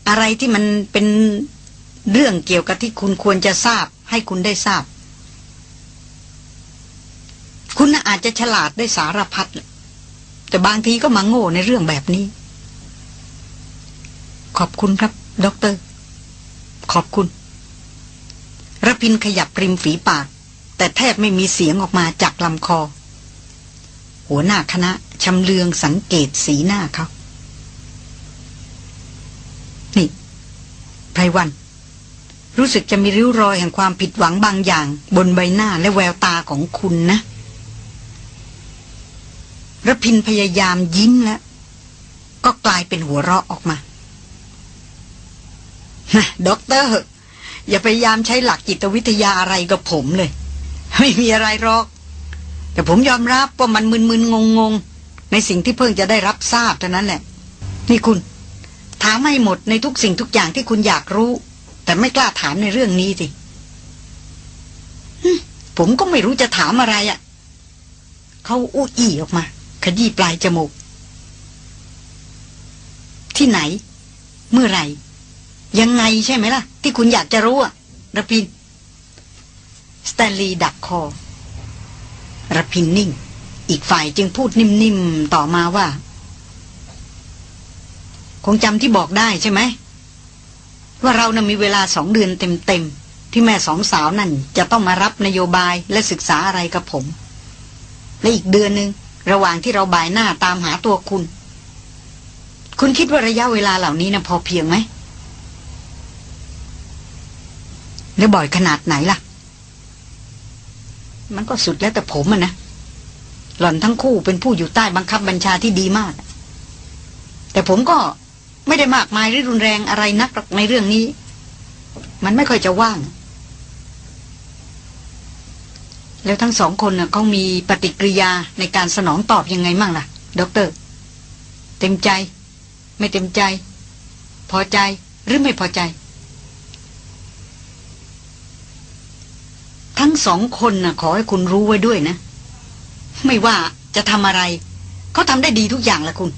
อะไรที่มันเป็นเรื่องเกี่ยวกับที่คุณควรจะทราบ ให้คุณได้ทราบ คุณ น่ะอาจจะฉลาดได้สารพัดแต่บางทีก็มาโง่ในเรื่องแบบนี้ ขอบคุณครับ ด็อกเตอร์ ขอบคุณระพินขยับริมฝีปาก แต่แทบไม่มีเสียงออกมาจากลำคอ หัวหน้าคณะชำเลืองสังเกตสีหน้าเขานี่ไพรวัน รู้สึกจะมีริ้วรอยแห่งความผิดหวังบางอย่าง บนใบหน้าและแววตาของคุณนะ ระพินพยายามยิ้มแล้ว ก็กลายเป็นหัวเราะออกมาด็อกเตอร์ อย่าพยายามใช้หลักจิตวิทยาอะไรกับผมเลย ไม่มีอะไรหรอก แต่ผมยอมรับว่ามันมึนๆงงๆ ในสิ่งที่เพิ่งจะได้รับทราบเท่านั้นแหละ นี่คุณ ถามให้หมดในทุกสิ่งทุกอย่างที่คุณอยากรู้ แต่ไม่กล้าถามในเรื่องนี้สิผมก็ไม่รู้จะถามอะไรอะ่ะ เขาอู้อี้ออกมา ขยี้ปลายจมูก ที่ไหน เมื่อไหร่ ยังไงใช่ไหมล่ะ ที่คุณอยากจะรู้อะระพินสแตนลีย์ดักคอระพินนิ่ง อีกฝ่ายจึงพูดนิ่มๆต่อมาว่า คงจำที่บอกได้ใช่ไหม ว่าเรานะ่ะมีเวลาสองเดือนเต็มๆ ที่แม่สองสาวนั่น จะต้องมารับนโยบายและศึกษาอะไรกับผม และอีกเดือนหนึ่ง ระหว่างที่เราบ่ายหน้าตามหาตัวคุณ คุณคิดว่าระยะเวลาเหล่านี้นะพอเพียงไหมแล้วบ่อยขนาดไหนล่ะ มันก็สุดแล้วแต่ผมอะนะ หล่อนทั้งคู่เป็นผู้อยู่ใต้บังคับบัญชาที่ดีมาก แต่ผมก็ไม่ได้มากมายหรือรุนแรงอะไรนักในเรื่องนี้ มันไม่ค่อยจะว่าง แล้วทั้งสองคนน่ะเขามีปฏิกิริยาในการสนองตอบยังไงมั่งล่ะ ด็อกเตอร์ เต็มใจ ไม่เต็มใจ พอใจหรือไม่พอใจ ทั้งสองคนน่ะ ขอให้คุณรู้ไว้ด้วยนะ ไม่ว่าจะทำอะไร เขาทำได้ดีทุกอย่างละคุณ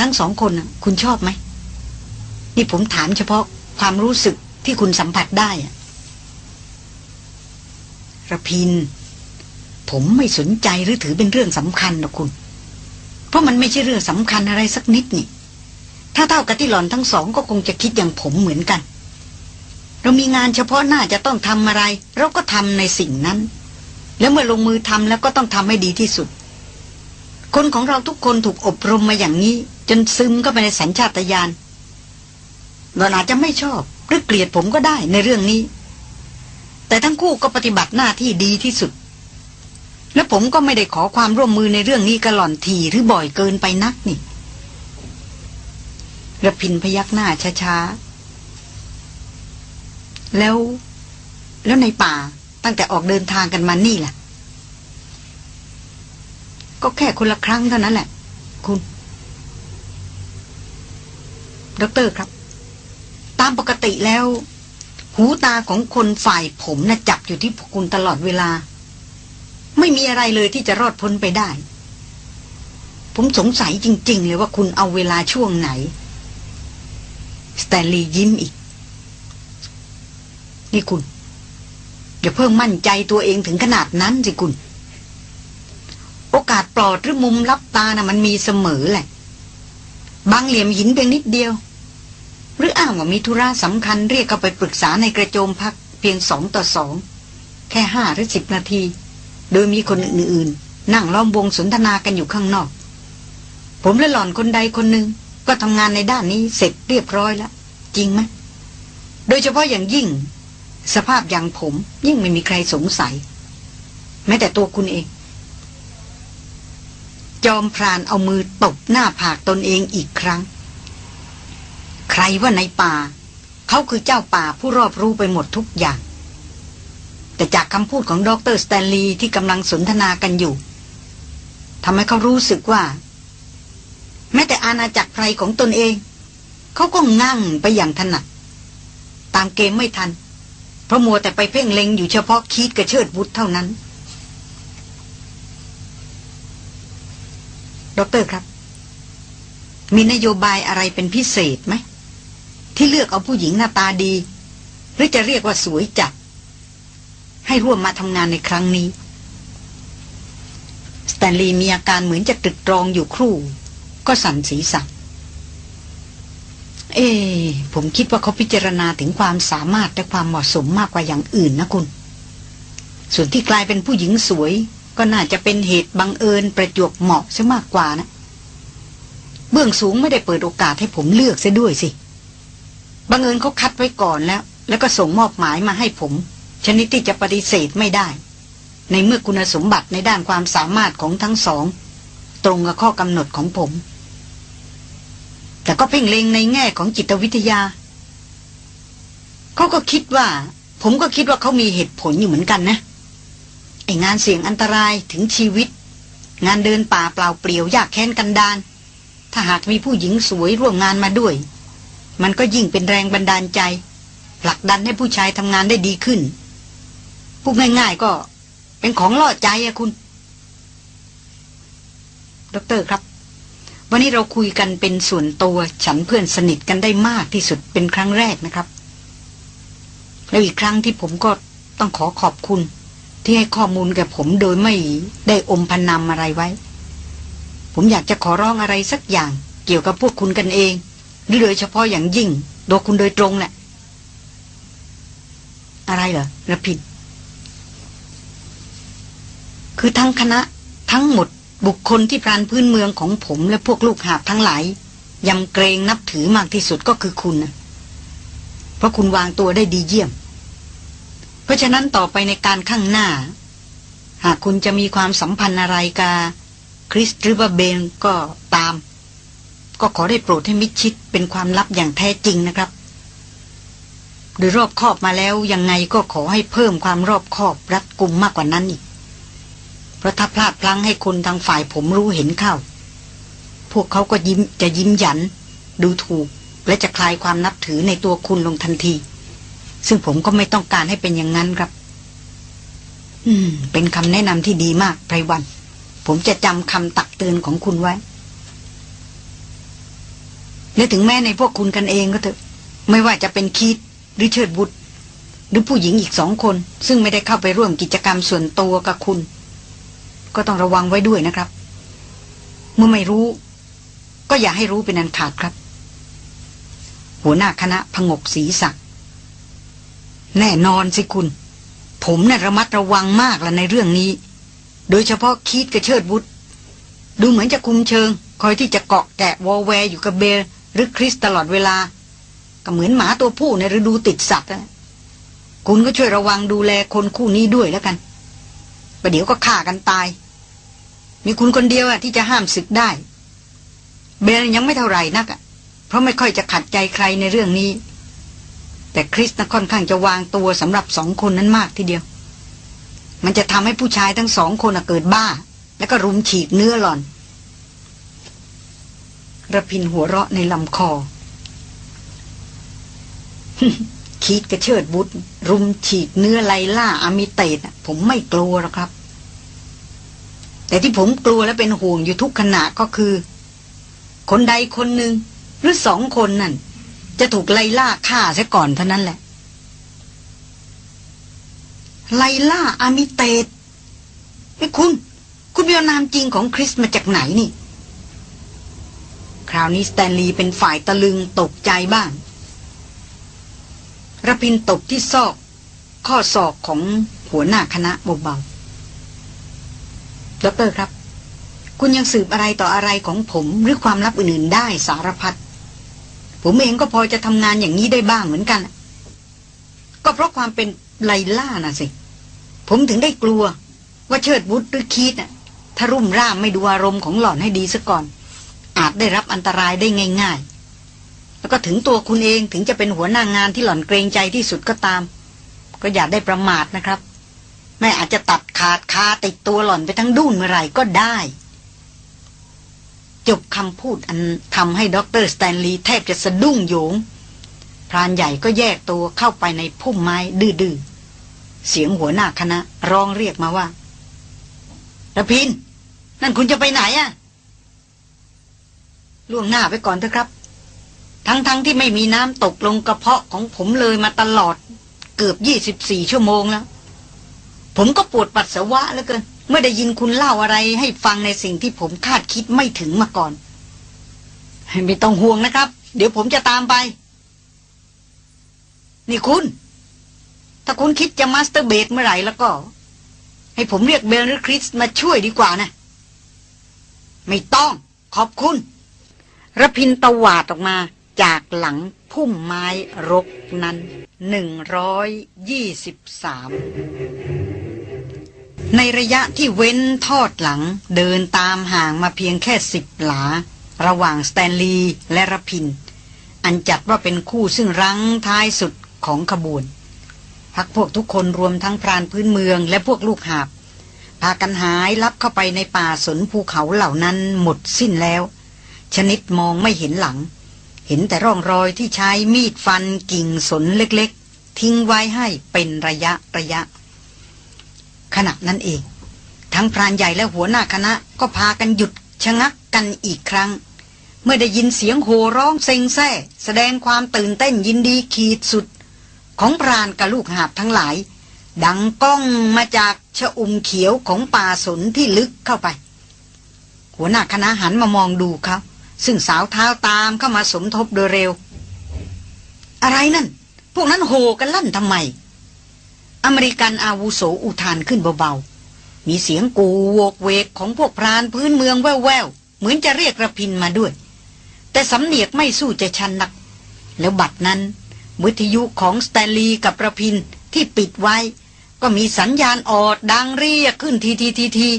ทั้งสองคนน่ะ คุณชอบไหมนี่ผมถามเฉพาะความรู้สึกที่คุณสัมผัสได้อะ ระพิน ผมไม่สนใจหรือถือเป็นเรื่องสำคัญหรอกคุณ เพราะมันไม่ใช่เรื่องสำคัญอะไรสักนิดนี่ ถ้าเท่ากับที่หล่อนทั้งสองก็คงจะคิดอย่างผมเหมือนกัน เรามีงานเฉพาะหน้าจะต้องทำอะไร เราก็ทำในสิ่งนั้น แล้วเมื่อลงมือทำแล้วก็ต้องทำให้ดีที่สุด คนของเราทุกคนถูกอบรมมาอย่างนี้ จนซึมเข้าไปในสัญชาตญาณเราอาจจะไม่ชอบหรือเกลียดผมก็ได้ในเรื่องนี้ แต่ทั้งคู่ก็ปฏิบัติหน้าที่ดีที่สุด และผมก็ไม่ได้ขอความร่วมมือในเรื่องนี้กระหล่อนทีหรือบ่อยเกินไปนักนี่รพินทร์พยักหน้าช้าๆ แล้ว แล้วในป่าตั้งแต่ออกเดินทางกันมานี่แหละก็แค่คนละครั้งเท่านั้นแหละ คุณด็อกเตอร์ครับ ตามปกติแล้ว หูตาของคนฝ่ายผมน่ะจับอยู่ที่คุณตลอดเวลา ไม่มีอะไรเลยที่จะรอดพ้นไปได้ ผมสงสัยจริง ๆ เลยว่าคุณเอาเวลาช่วงไหน สแตนลีย์ยิ้มอีก นี่คุณ อย่าเพิ่งมั่นใจตัวเองถึงขนาดนั้นสิคุณ โอกาสปลอดหรือมุมลับตานะ่ะมันมีเสมอแหละ บางเหลี่ยมหินเพียงนิดเดียว ออ้างว่ามีธุระสำคัญเรียกเข้าไปปรึกษาในกระโจมพักเพียงสองต่อสอง แค่ห้าหรือสิบนาที โดยมีคนอื่นๆ นั่งล้อมวงสนทนากันอยู่ข้างนอก ผมและหล่อนคนใดคนหนึ่งก็ทำงานในด้านนี้เสร็จเรียบร้อยแล้ว จริงไหมโดยเฉพาะอย่างยิ่ง สภาพอย่างผมยิ่งไม่มีใครสงสัย แม้แต่ตัวคุณเอง จอมพรานเอามือตบหน้าผากตนเองอีกครั้ง ใครว่าในป่า เขาคือเจ้าป่าผู้รอบรู้ไปหมดทุกอย่าง แต่จากคำพูดของดรสแตนลีย์ที่กำลังสนทนากันอยู่ทำให้เขารู้สึกว่า แม้แต่อาณาจักรไพรของตนเอง เขาก็งั่งไปอย่างถนัดตามเกมไม่ทัน เพราะมัวแต่ไปเพ่งเล็งอยู่เฉพาะคีธกับเชิดวุธเท่านั้น ดรครับ มีนโยบายอะไรเป็นพิเศษไหม ที่เลือกเอาผู้หญิงหน้าตาดี หรือจะเรียกว่าสวยจัด ให้ร่วมมาทำงานในครั้งนี้ สแตนลีย์มีอาการเหมือนจะตรึกตรองอยู่ครู่ ก็สั่นศีรษะเอผมคิดว่าเขาพิจารณาถึงความสามารถและความเหมาะสมมากกว่าอย่างอื่นนะคุณ ส่วนที่กลายเป็นผู้หญิงสวย ก็น่าจะเป็นเหตุบังเอิญประจวบเหมาะซะมากกว่านะ เบื้องสูงไม่ได้เปิดโอกาสให้ผมเลือกซะด้วยสิ บังเอิญเขาคัดไว้ก่อนแล้ว แล้วก็ส่งมอบหมายมาให้ผม ชนิดที่จะปฏิเสธไม่ได้ ในเมื่อคุณสมบัติในด้านความสามารถของทั้งสอง ตรงกับข้อกำหนดของผม แต่ก็เพ่งเล็งในแง่ของจิตวิทยา เขาก็คิดว่า ผมก็คิดว่าเขามีเหตุผลอยู่เหมือนกันนะไองานเสี่ยงอันตรายถึงชีวิต งานเดินป่าเปล่าเปลี่ยวยากแค้นกันดานถ้าหากมีผู้หญิงสวยร่วมงานมาด้วย มันก็ยิ่งเป็นแรงบันดาลใจผลักดันให้ผู้ชายทำงานได้ดีขึ้นพูดง่าย ๆ ก็เป็นของล่อใจอะคุณ ดรครับ วันนี้เราคุยกันเป็นส่วนตัว ฉันเพื่อนสนิทกันได้มากที่สุดเป็นครั้งแรกนะครับ แล้วอีกครั้งที่ผมก็ต้องขอขอบคุณ ที่ให้ข้อมูลแก่ผมโดยไม่ได้อมพันนำอะไรไว้ ผมอยากจะขอร้องอะไรสักอย่างเกี่ยวกับพวกคุณกันเอง หรือโดยเฉพาะอย่างยิ่งโดยคุณโดยตรงแหละอะไรเหรอระพินคือทั้งคณะทั้งหมดบุคคลที่พรานพื้นเมืองของผมและพวกลูกหาบทั้งหลายยำเกรงนับถือมากที่สุดก็คือคุณนะเพราะคุณวางตัวได้ดีเยี่ยม เพราะฉะนั้นต่อไปในการข้างหน้า หากคุณจะมีความสัมพันธ์อะไรกับคริสหรือว่าเบนก็ตาม ก็ขอได้โปรดให้มิชิดเป็นความลับอย่างแท้จริงนะครับหรือรอบคอบมาแล้วยังไงก็ขอให้เพิ่มความรอบคอบรัดกุมมากกว่านั้นอีก เพราะถ้าพลาดพลั้งให้คนทางฝ่ายผมรู้เห็นเข้า พวกเขาก็ยิ้มจะยิ้มหยัน ดูถูกและจะคลายความนับถือในตัวคุณลงทันที ซึ่งผมก็ไม่ต้องการให้เป็นอย่างนั้นครับ อืม เป็นคำแนะนำที่ดีมากไพรวัน ผมจะจำคำตักเตือนของคุณไว้ และถึงแม้ในพวกคุณกันเองก็เถอะ ไม่ว่าจะเป็นคีดหรือเชิดบุตร หรือผู้หญิงอีกสองคน ซึ่งไม่ได้เข้าไปร่วมกิจกรรมส่วนตัวกับคุณ ก็ต้องระวังไว้ด้วยนะครับ เมื่อไม่รู้ ก็อย่าให้รู้เป็นอันขาดครับ หัวหน้าคณะพงกศีสักแน่นอนสิคุณ ผมเนี่ยระมัดระวังมากละในเรื่องนี้ โดยเฉพาะคีดกระเชิดบุตรดูเหมือนจะคุมเชิง คอยที่จะเกาะแกะวอแวอยู่กับเบล หรือคริสตลอดเวลา ก็เหมือนหมาตัวผู้ในฤดูติดสัตว์นะคุณก็ช่วยระวังดูแลคนคู่นี้ด้วยแล้วกันประเดี๋ยวก็ฆ่ากันตาย มีคุณคนเดียวอะที่จะห้ามศึกได้ เบลยังไม่เท่าไหร่นักอะเพราะไม่ค่อยจะขัดใจใครในเรื่องนี้ แต่คริสนะค่อนข้างจะวางตัวสำหรับสองคนนั้นมากทีเดียว มันจะทำให้ผู้ชายทั้งสองคนเกิดบ้า แล้วก็รุมฉีกเนื้อหล่อน ระพินหัวเราะในลำคอ คิดกระเชิดบุตรรุมฉีกเนื้อไลล่าอามิเตตผมไม่กลัวหรอกครับ แต่ที่ผมกลัวและเป็นห่วงอยู่ทุกขณะก็คือ คนใดคนหนึ่งหรือสองคนนั่น จะถูกไล่ล่าฆ่าซะก่อนเท่านั้นแหละ ไล่ล่าอามิเตตไอ้คุณ คุณเบียนามจริงของคริสมาจากไหนนี่ คราวนี้สแตนลีย์เป็นฝ่ายตะลึงตกใจบ้างระพินตกที่ซอก ข้อศอกของหัวหน้าคณะเบาๆดรครับ คุณยังสืบอะไรต่ออะไรของผมหรือความลับอื่นๆได้สารพัดผมเองก็พอจะทำงานอย่างนี้ได้บ้างเหมือนกัน ก็เพราะความเป็นไลล่าน่ะสิ ผมถึงได้กลัว ว่าเชิดบุตรหรือคีดน่ะถ้ารุ่มร่ามไม่ดูอารมณ์ของหล่อนให้ดีซะก่อน อาจได้รับอันตรายได้ง่าย ๆ แล้วก็ถึงตัวคุณเองถึงจะเป็นหัวหน้างานที่หล่อนเกรงใจที่สุดก็ตาม ก็อย่าได้ประมาทนะครับ แม่อาจจะตัดขาดคาติดตัวหล่อนไปทั้งดุนเมื่อไรก็ได้ จบคำพูดอันทำให้ด็อกเตอร์สแตนลีย์แทบจะสะดุ้งโหยงพรานใหญ่ก็แยกตัวเข้าไปในพุ่มไม้ดื้อเสียงหัวหน้าคณะร้องเรียกมาว่าระพิน นั่นคุณจะไปไหนอะ ล่วงหน้าไปก่อนเถอะครับ ทั้งๆทที่ไม่มีน้ำตกลงกระเพาะของผมเลยมาตลอด เกือบยี่สิบสี่ชั่วโมงแล้ว ผมก็ปวดปัสสาวะแล้วเกิน เมื่อได้ยินคุณเล่าอะไรให้ฟังในสิ่งที่ผมคาดคิดไม่ถึงมาก่อน ไม่ต้องห่วงนะครับ เดี๋ยวผมจะตามไป นี่คุณ ถ้าคุณคิดจะ masturbate เมื่อไหร่แล้วก็ ให้ผมเรียกเบลหรือคริสมาช่วยดีกว่านะ ไม่ต้อง ขอบคุณ ระพินตวาดออกมาจากหลังพุ่มไม้รกนั้นหนึ่งร้อยยี่สิบสามในระยะที่เว้นทอดหลังเดินตามห่างมาเพียงแค่สิบหลา ระหว่างสแตนลีย์และระพิน อันจัดว่าเป็นคู่ซึ่งรั้งท้ายสุดของขบวนพักพวกทุกคนรวมทั้งพรานพื้นเมืองและพวกลูกหาบพากันหายลับเข้าไปในป่าสนภูเขาเหล่านั้นหมดสิ้นแล้ว ชนิดมองไม่เห็นหลัง เห็นแต่ร่องรอยที่ใช้มีดฟันกิ่งสนเล็กๆ ทิ้งไว้ให้เป็นระยะระยะ ขณะนั้นเอง ทั้งพรานใหญ่และหัวหน้าคณะก็พากันหยุดชะงักกันอีกครั้ง เมื่อได้ยินเสียงโห่ร้องเซ็งแซ่ แสดงความตื่นเต้นยินดีขีดสุด ของพรานกับลูกหาบทั้งหลาย ดังก้องมาจากชะอุ่มเขียวของป่าสนที่ลึกเข้าไป หัวหน้าคณะหันมามองดูเขา ซึ่งสาวเท้าตามเข้ามาสมทบโดยเร็ว อะไรนั่น พวกนั้นโหกันลั่นทำไม อเมริกันอาวุโสอุทานขึ้นเบาๆ มีเสียงกูโวกเวกของพวกพรานพื้นเมืองแว่วๆ เหมือนจะเรียกระพินมาด้วย แต่สำเนียงไม่สู้จะชัดนัก แล้วบัดนั้นวิทยุของสแตนลีย์กับระพินที่ปิดไว้ ก็มีสัญญาณออดดังเรียกขึ้นทีทีทีที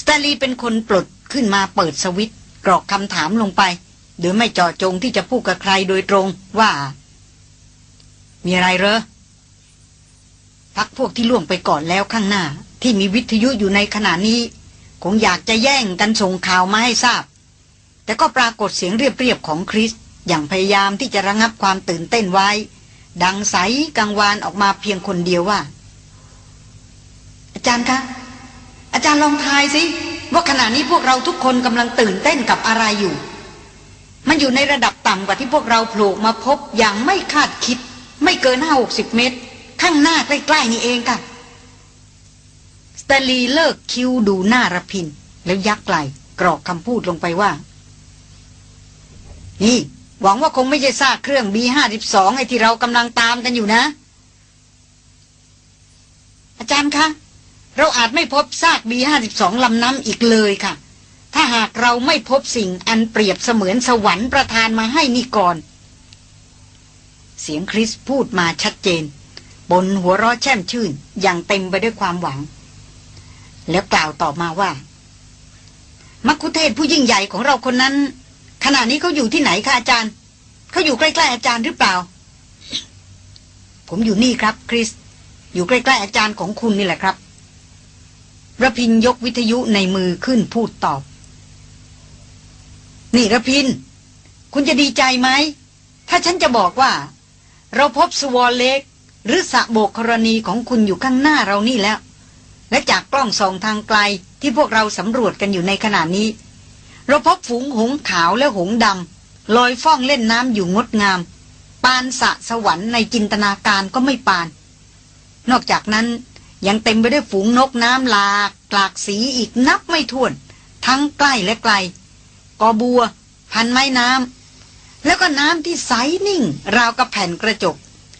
สแตนลีย์เป็นคนปลดขึ้นมาเปิดสวิตช์ กรอกคำถามลงไป โดยไม่เจาะจงที่จะพูดกับใครโดยตรงว่า มีอะไรเหรอพักพวกที่ล่วงไปก่อนแล้วข้างหน้า ที่มีวิทยุอยู่ในขณะนี้ คงอยากจะแย่งกันส่งข่าวมาให้ทราบ แต่ก็ปรากฏเสียงเรียบๆของคริส อย่างพยายามที่จะระงับความตื่นเต้นไว้ ดังใสกังวานออกมาเพียงคนเดียวว่า อาจารย์คะอาจารย์ลองทายสิ ว่าขณะนี้พวกเราทุกคนกำลังตื่นเต้นกับอะไรอยู่ มันอยู่ในระดับต่ำกว่าที่พวกเราโผล่มาพบอย่างไม่คาดคิด ไม่เกินห้าหกสิบเมตร ข้างหน้าใกล้ๆนี่เองค่ะสเตลีเลิกคิวดูหน้ารพิน แล้วยักไหลกรอกคำพูดลงไปว่า นี่ หวังว่าคงไม่ใช่ซากเครื่องบีห้าสิบสองไอ้ที่เรากำลังตามกันอยู่นะ อาจารย์คะ เราอาจไม่พบซากบีห้าสิบสองลำน้ำอีกเลยค่ะ ถ้าหากเราไม่พบสิ่งอันเปรียบเสมือนสวรรค์ประทานมาให้นี่ก่อน เสียงคริสพูดมาชัดเจน บนหัวราะแช่มชื่น อย่างเต็มไปด้วยความหวัง แล้วกล่าวต่อมาว่ามักคุเทศผู้ยิ่งใหญ่ของเราคนนั้น ขณะนี้เขาอยู่ที่ไหนคะอาจารย์ เขาอยู่ใกล้ๆอาจารย์หรือเปล่า ผมอยู่นี่ครับ คริส อยู่ใกล้ๆอาจารย์ของคุณนี่แหละครับ ระพินยกวิทยุในมือขึ้นพูดตอบ นี่ระพิน คุณจะดีใจไหม ถ้าฉันจะบอกว่า เราพบสวอลเล็ก หรือสะโบกกรณีของคุณอยู่ข้างหน้าเรานี่แล้ว และจากกล้องส่องทางไกลที่พวกเราสำรวจกันอยู่ในขณะนี้ เราพบฝูงหงขาวและหงดำลอยฟ้องเล่นน้ำอยู่งดงาม ปานสะสวรรค์ในจินตนาการก็ไม่ปาน นอกจากนั้น ยังเต็มไปด้วยฝูงนกน้ำหลากหลากสีอีกนับไม่ถ้วน ทั้งใกล้และไกล กอบัว พันไม้น้ำแล้วก็น้ำที่ใสนิ่ง ราวกับแผ่นกระจก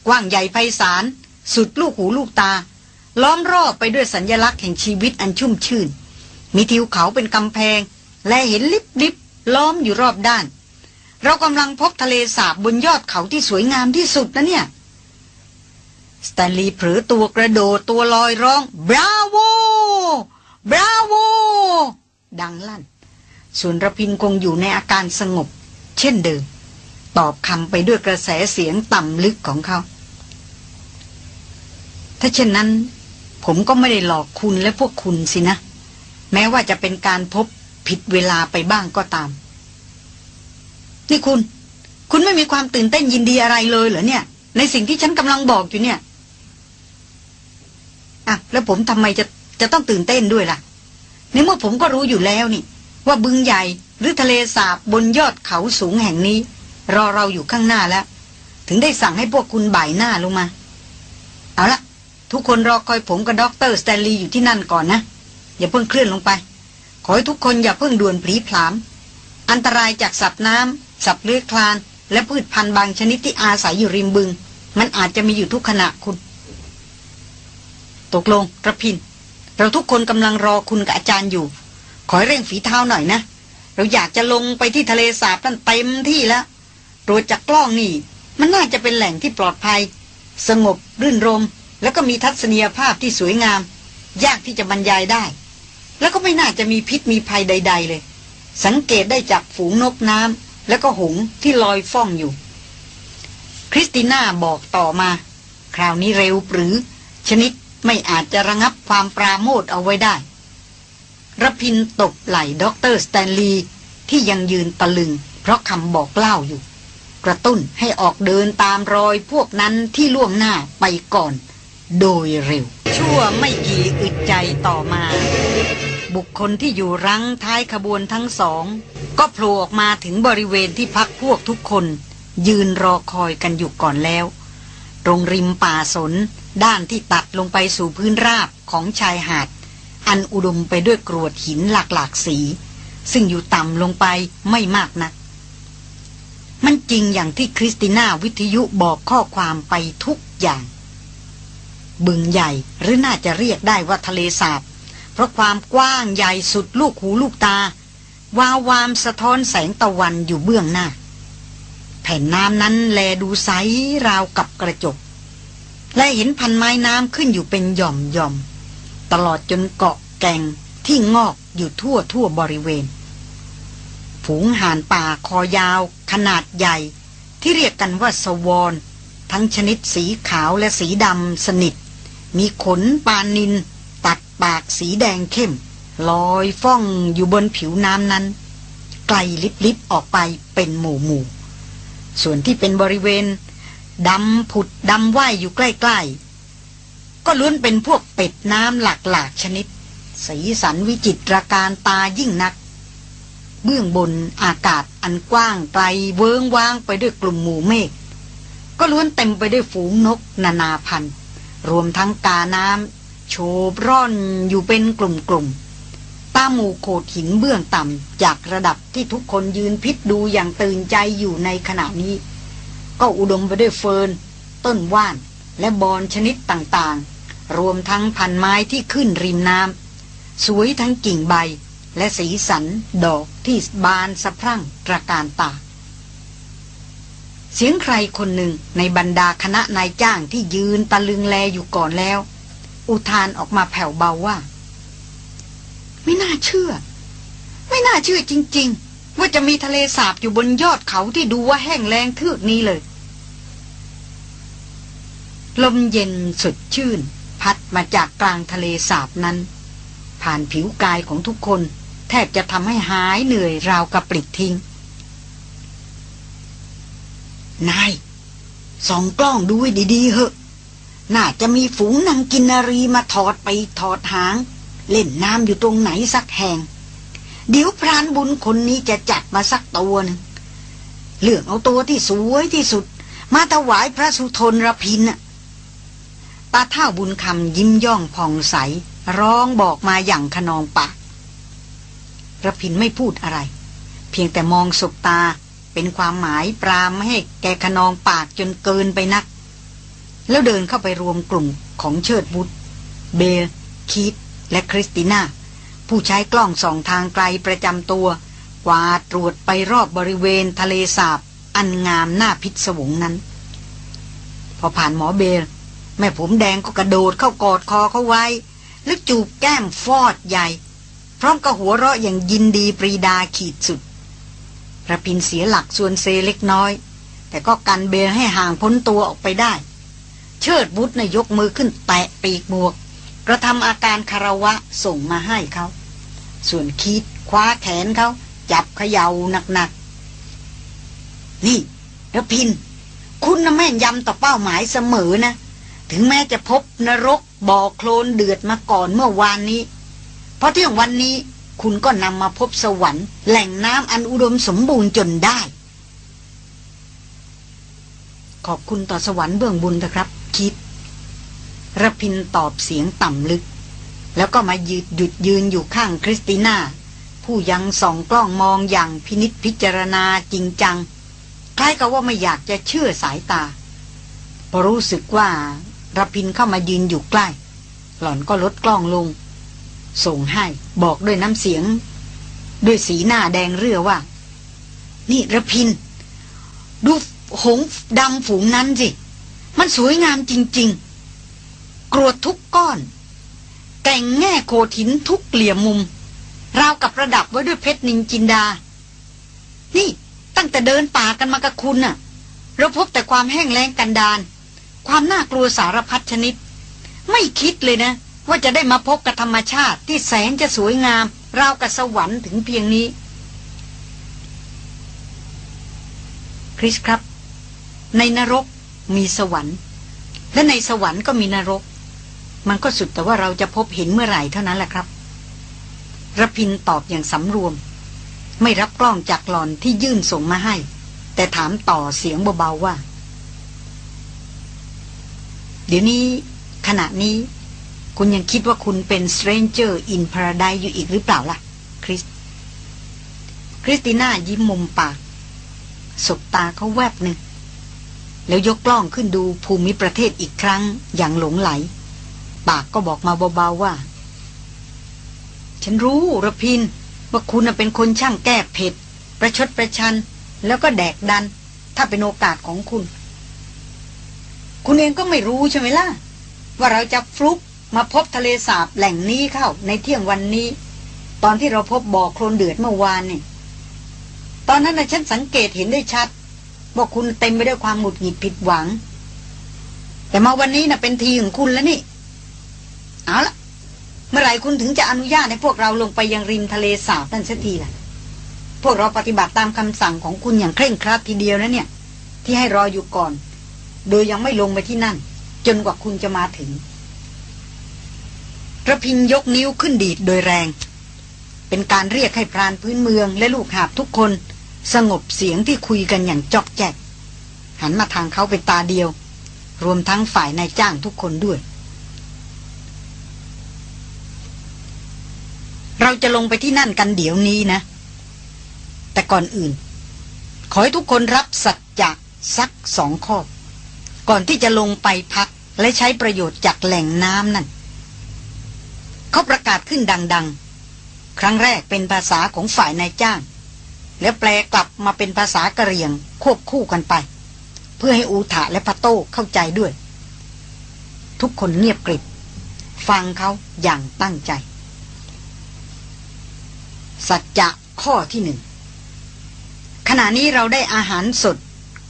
กว้างใหญ่ไพศาล สุดลูกหูลูกตา ล้อมรอบไปด้วยสัญญลักษณ์แห่งชีวิตอันชุ่มชื่น มีทิวเขาเป็นกำแพง และเห็นลิบลิบล้อมอยู่รอบด้าน เรากำลังพบทะเลสาบบนยอดเขาที่สวยงามที่สุดนะเนี่ย สแตนลีย์เผลอตัวกระโดดตัวลอยร้องบราโวบราโวดังลั่น ส่วนระพินคงอยู่ในอาการสงบ เช่นเดิม ตอบคำไปด้วยกระแสเสียงต่ำลึกของเขา ถ้าเช่นนั้น ผมก็ไม่ได้หลอกคุณและพวกคุณสินะ แม้ว่าจะเป็นการพบผิดเวลาไปบ้างก็ตาม นี่คุณ คุณไม่มีความตื่นเต้นยินดีอะไรเลยเหรอเนี่ย ในสิ่งที่ฉันกำลังบอกอยู่เนี่ย อะแล้วผมทำไมจะจะต้องตื่นเต้นด้วยล่ะ ในเมื่อผมก็รู้อยู่แล้วนี่ ว่าบึงใหญ่หรือทะเลสาบบนยอดเขาสูงแห่งนี้ รอเราอยู่ข้างหน้าแล้ว ถึงได้สั่งให้พวกคุณบ่ายหน้าลงมา เอาละทุกคนรอคอยผมกับด็อกเตอร์สแตนลีย์อยู่ที่นั่นก่อนนะอย่าเพิ่งเคลื่อนลงไป ขอให้ทุกคนอย่าเพิ่งด่วนผลีผลาม อันตรายจากสัตว์น้ำสัตว์เลื้อยคลาน และพืชพันธุ์บางชนิดที่อาศัยอยู่ริมบึง มันอาจจะมีอยู่ทุกขณะคุณ ตกลงระพิน เราทุกคนกำลังรอคุณกับอาจารย์อยู่ ขอให้เร่งฝีเท้าหน่อยนะ เราอยากจะลงไปที่ทะเลสาบนั่นเต็มที่แล้วตรวจจากกล้องนี่ มันน่าจะเป็นแหล่งที่ปลอดภัย สงบรื่นรม แล้วก็มีทัศนียภาพที่สวยงาม ยากที่จะบรรยายได้ แล้วก็ไม่น่าจะมีพิษมีภัยใด ๆ เลย สังเกตได้จากฝูงนกน้ำแล้วก็หงส์ที่ลอยฟ่องอยู่คริสติน่าบอกต่อมา คราวนี้เร็วปรื๋อ ชนิด ไม่อาจจะระงับความปราโมทย์เอาไว้ได้ระพินตบไหล่ด็อกเตอร์สแตนลีย์ที่ยังยืนตะลึง เพราะคำบอกเล่าอยู่ กระตุ้นให้ออกเดินตามรอยพวกนั้นที่ล่วงหน้าไปก่อน โดยเร็ว ชั่วไม่กี่อึดใจต่อมา บุคคลที่อยู่รังท้ายขบวนทั้งสอง ก็โผล่ออกมาถึงบริเวณที่พักพวกทุกคน ยืนรอคอยกันอยู่ก่อนแล้ว ตรงริมป่าสน ด้านที่ตัดลงไปสู่พื้นราบของชายหาด อันอุดมไปด้วยกรวดหินหลากหลากสี ซึ่งอยู่ต่ำลงไปไม่มากนัก มันจริงอย่างที่คริสติน่าวิทยุบอกข้อความไปทุกอย่าง บึงใหญ่หรือน่าจะเรียกได้ว่าทะเลสาบ เพราะความกว้างใหญ่สุดลูกหูลูกตา วาววามสะท้อนแสงตะวันอยู่เบื้องหน้า แผ่นน้ำนั้นแลดูใสราวกับกระจก และเห็นพันไม้น้ำขึ้นอยู่เป็นหย่อมหย่อม ตลอดจนเกาะแก่งที่งอกอยู่ทั่วทั่วบริเวณ ฝูงห่านป่าคอยาว ขนาดใหญ่ ที่เรียกกันว่าสวอนทั้งชนิดสีขาวและสีดำสนิท มีขนปานิน ตัดปากสีแดงเข้ม ลอยฟ้องอยู่บนผิวน้ำนั้น ไกลลิบๆออกไปเป็นหมู่หมู่ส่วนที่เป็นบริเวณ ดำผุดดำว่ายอยู่ใกล้ ๆ ก็ล้วนเป็นพวกเป็ดน้ำหลากๆชนิด สีสันวิจิตรการตายิ่งนัก เบื้องบนอากาศอันกว้างไกลเวิงว้างไปด้วยกลุ่มหมู่เมฆก็ล้วนเต็มไปด้วยฝูงนกนานาพันธุ์ รวมทั้งกาน้ำโฉบร่อนอยู่เป็นกลุ่มๆตามหมู่โขดหินเบื้องต่ำจากระดับที่ทุกคนยืนพิษดูอย่างตื่นใจอยู่ในขณะนี้ ก็อุดมไปด้วยเฟิร์น ต้นว่าน และบอนชนิดต่างๆ รวมทั้งพันไม้ที่ขึ้นริมน้ำสวยทั้งกิ่งใบ และสีสันดอกที่บานสะพรั่งตระการตา เสียงใครคนหนึ่งในบรรดาคณะนายจ้างที่ยืนตะลึงแลอยู่ก่อนแล้ว อุทานออกมาแผ่วเบาว่า ไม่น่าเชื่อ ไม่น่าเชื่อจริง ๆว่าจะมีทะเลสาบอยู่บนยอดเขาที่ดูว่าแห้งแล้งทือกนี้เลย ลมเย็นสดชื่น พัดมาจากกลางทะเลสาบนั้น ผ่านผิวกายของทุกคน แทบจะทำให้หายเหนื่อยราวกับปลิดทิ้ง นายส่องกล้องดูให้ดีๆเหอะน่าจะมีฝูงนางกินนารีมาถอดไปถอดหาง เล่นน้ำอยู่ตรงไหนสักแห่ง เดี๋ยวพรานบุญคนนี้จะจัดมาสักตัวหนึ่งเลือกเอาตัวที่สวยที่สุด มาถวายพระสุทนรพินน่ะ ตาเท่าบุญคำยิ้มย่องผ่องใส ร้องบอกมาอย่างขนองปากระพินไม่พูดอะไร เพียงแต่มองสบตาเป็นความหมายปรามไม่ให้แกขนองปากจนเกินไปนัก แล้วเดินเข้าไปรวมกลุ่มของเชิดบุตรเบลคีตและคริสติน่า ผู้ใช้กล้องส่องทางไกลประจำตัว กวาดตรวจไปรอบบริเวณทะเลสาบ อันงามหน้าพิศวงนั้น พอผ่านหมอเบล แม่ผมแดงก็กระโดดเข้ากอดคอเขาไว้ แล้วจูบแก้มฟอดใหญ่ พร้อมกับหัวเราะอย่างยินดีปรีดาขีดสุดระพินเสียหลักส่วนเซเล็กน้อย แต่ก็กันเบลให้ห่างพ้นตัวออกไปได้ เชิดบุตรนายกมือขึ้นแตะปีกหมวก กระทำอาการคารวะส่งมาให้เขา ส่วนคิดคว้าแขนเขา จับเขย่าหนักๆ นี่ระพิน คุณน่ะแม่นยำต่อเป้าหมายเสมอนะ ถึงแม้จะพบนรกบ่อโคลนเดือดมาก่อนเมื่อวานนี้ เพราะเที่ยงวันนี้คุณก็นำมาพบสวรรค์ แหล่งน้ำอันอุดมสมบูรณ์จนได้ ขอบคุณต่อสวรรค์เบื้องบุญนะครับ คิดระพินตอบเสียงต่ำลึก แล้วก็มายืดหยุดยืนอยู่ข้างคริสติน่า ผู้ยังส่องกล้องมองอย่างพินิษพิจารณาจริงจัง คล้ายกับว่าไม่อยากจะเชื่อสายตาพอรู้สึกว่า ระพินเข้ามายืนอยู่ใกล้ หล่อนก็ลดกล้องลง ส่งให้บอกด้วยน้ำเสียง ด้วยสีหน้าแดงเรือว่า นี่ระพิน ดูหงดำฝูงนั้นสิ มันสวยงามจริง ๆ กรวดทุกก้อนแต่งแง่โคถินทุกเหลี่ยมมุม ราวกับระดับไว้ด้วยเพชรนินจินดา นี่ตั้งแต่เดินป่ากันมากับคุณน่ะ เราพบแต่ความแห้งแล้งกันดาน ความน่ากลัวสารพัดชนิด ไม่คิดเลยนะ ว่าจะได้มาพบกับธรรมชาติที่แสนจะสวยงาม ราวกับสวรรค์ถึงเพียงนี้ คริสครับ ในนรกมีสวรรค์ และในสวรรค์ก็มีนรก มันก็สุดแต่ว่าเราจะพบเห็นเมื่อไหร่เท่านั้นแหละครับระพินตอบอย่างสำรวม ไม่รับกล้องจากหลอนที่ยื่นส่งมาให้ แต่ถามต่อเสียงเบาๆว่า เดี๋ยวนี้ขณะนี้ คุณยังคิดว่าคุณเป็น stranger in paradise อยู่อีกหรือเปล่าล่ะ คริส คริสติน่ายิ้มมุมปาก สบตาเขาแวบหนึ่ง แล้วยกกล้องขึ้นดูภูมิประเทศอีกครั้งอย่างหลงไหล ปากก็บอกมาเบาๆว่า ฉันรู้ระพิน ว่าคุณเป็นคนช่างแก้เผ็ด ประชดประชัน แล้วก็แดกดัน ถ้าเป็นโอกาสของคุณ คุณเองก็ไม่รู้ใช่ไหมล่ะ ว่าเราจะฟลุกมาพบทะเลสาบแหล่งนี้เข้าในเที่ยงวันนี้ ตอนที่เราพบบ่อโคลนเดือดเมื่อวานนี่ตอนนั้นนะฉันสังเกตเห็นได้ชัดว่าคุณเต็มไปด้วยความหงุดหงิดผิดหวัง แต่มาวันนี้นะ่ะเป็นทีของคุณแล้วนี่ เอาละเมื่อไหร่คุณถึงจะอนุญาตให้พวกเราลงไปยังริมทะเลสาบนั่นสักทีล่ะ พวกเราปฏิบัติตามคำสั่งของคุณอย่างเคร่งครัดทีเดียวนะเนี่ย ที่ให้รออยู่ก่อน โดยยังไม่ลงไปที่นั่น จนกว่าคุณจะมาถึงระพินยกนิ้วขึ้นดีดโดยแรง เป็นการเรียกให้พรานพื้นเมืองและลูกหาบทุกคน สงบเสียงที่คุยกันอย่างจอกแจก หันมาทางเขาเป็นตาเดียว รวมทั้งฝ่ายนายจ้างทุกคนด้วย เราจะลงไปที่นั่นกันเดี๋ยวนี้นะ แต่ก่อนอื่น ขอให้ทุกคนรับสัจจะสักสองข้อ ก่อนที่จะลงไปพักและใช้ประโยชน์จากแหล่งน้ำนั่น เขาประกาศขึ้นดัง ๆ ครั้งแรกเป็นภาษาของฝ่ายนายจ้าง แล้วแปลกลับมาเป็นภาษากะเหรี่ยงควบคู่กันไป เพื่อให้อูถะและพะโต้เข้าใจด้วย ทุกคนเงียบกริบ ฟังเขาอย่างตั้งใจ สัจจะข้อที่หนึ่งขณะนี้เราได้อาหารสด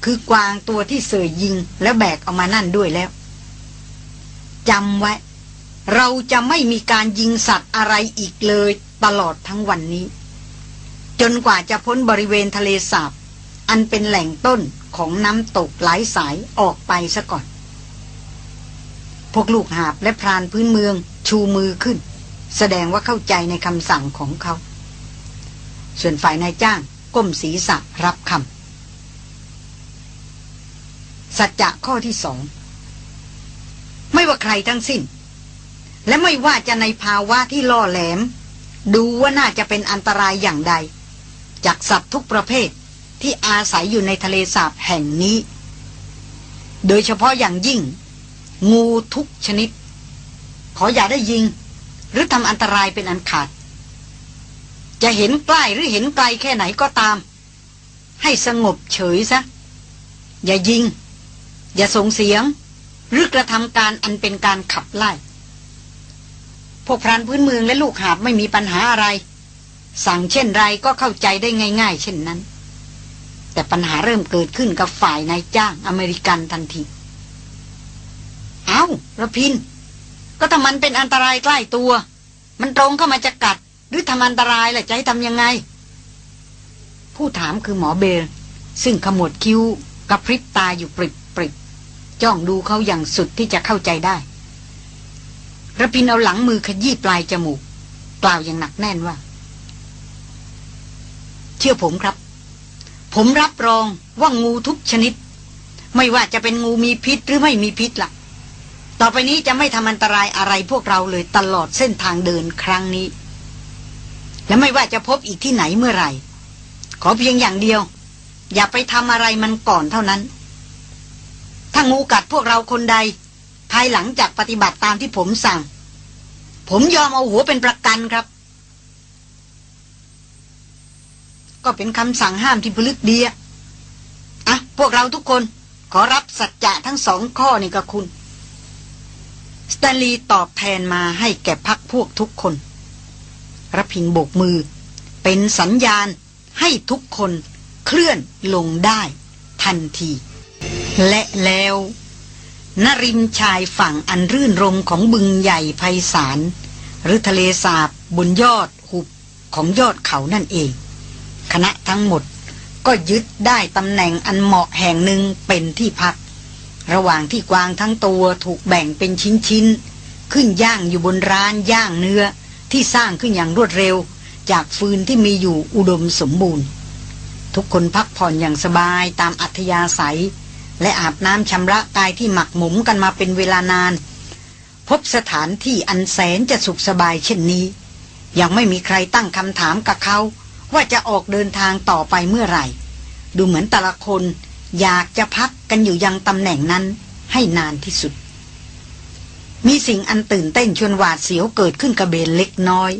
คือกวางตัวที่เสยยิงแล้วแบกเอามานั่นด้วยแล้วจำไว้ เราจะไม่มีการยิงสัตว์อะไรอีกเลยตลอดทั้งวันนี้ จนกว่าจะพ้นบริเวณทะเลสาบ อันเป็นแหล่งต้นของน้ำตกหลายสายออกไปซะก่อน พวกลูกหาบและพรานพื้นเมืองชูมือขึ้น แสดงว่าเข้าใจในคำสั่งของเขา ส่วนฝ่ายนายจ้างก้มศีรษะรับคำ สัจจะข้อที่สอง ไม่ว่าใครทั้งสิ้น และไม่ว่าจะในภาวะที่ล่อแหลม ดูว่าน่าจะเป็นอันตรายอย่างใด จากสัตว์ทุกประเภทที่อาศัยอยู่ในทะเลสาบแห่งนี้ โดยเฉพาะอย่างยิ่ง งูทุกชนิด ขออย่าได้ยิง หรือทำอันตรายเป็นอันขาด จะเห็นใกล้หรือเห็นไกลแค่ไหนก็ตาม ให้สงบเฉยซะ อย่ายิง อย่าส่งเสียง หรือกระทำการอันเป็นการขับไล่ พวกพรานพื้นเมืองและลูกหาบไม่มีปัญหาอะไร สั่งเช่นไรก็เข้าใจได้ง่าย ๆ เช่นนั้น แต่ปัญหาเริ่มเกิดขึ้นกับฝ่ายนายจ้างอเมริกันทันทีเอา้าระพิน ก็ถ้ามันเป็นอันตรายใกล้ตัว มันตรงเข้ามาจะกัด หรือทำอันตรายล่ะจะให้ทำยังไง ผู้ถามคือหมอเบลซึ่งขมวดคิ้วกับพริบตาอยู่ปริบ จ้องดูเขาอย่างสุดที่จะเข้าใจได้ระพินเอาหลังมือขยี้ปลายจมูก กล่าวอย่างหนักแน่นว่า เชื่อผมครับ ผมรับรองว่างูทุกชนิด ไม่ว่าจะเป็นงูมีพิษหรือไม่มีพิษละ่ะ ต่อไปนี้จะไม่ทำอันตรายอะไรพวกเราเลยตลอดเส้นทางเดินครั้งนี้ และไม่ว่าจะพบอีกที่ไหนเมื่อไหร่ ขอเพียงอย่างเดียว อย่าไปทำอะไรมันก่อนเท่านั้น ถ้างูกัดพวกเราคนใด ภายหลังจากปฏิบัติตามที่ผมสั่ง ผมยอมเอาหัวเป็นประกันครับ ก็เป็นคำสั่งห้ามที่พลึกดีอะอะพวกเราทุกคนขอรับสัจจะทั้งสองข้อนี่กับคุณ สแตนลีย์ตอบแทนมาให้แก่พักพวกทุกคนรพินโบกมือ เป็นสัญญาณให้ทุกคนเคลื่อนลงได้ทันที และแล้วนริมชายฝั่งอันรื่นรมของบึงใหญ่ไพศาลหรือทะเลสาบบนยอดหุบของยอดเขานั่นเอง คณะทั้งหมดก็ยึดได้ตำแหน่งอันเหมาะแห่งหนึ่งเป็นที่พัก ระหว่างที่กวางทั้งตัวถูกแบ่งเป็นชิ้นๆ ขึ้นย่างอยู่บนร้านย่างเนื้อที่สร้างขึ้นอย่างรวดเร็ว จากฟืนที่มีอยู่อุดมสมบูรณ์ ทุกคนพักผ่อนอย่างสบายตามอัธยาศัย และอาบน้ำชำระกายที่หมักหมมกันมาเป็นเวลานาน พบสถานที่อันแสนจะสุขสบายเช่นนี้ ยังไม่มีใครตั้งคำถามกับเขา ว่าจะออกเดินทางต่อไปเมื่อไหร่ ดูเหมือนแต่ละคนอยากจะพักกันอยู่ยังตำแหน่งนั้นให้นานที่สุด มีสิ่งอันตื่นเต้นชวนหวาดเสียวเกิดขึ้นกระเบนเล็กน้อย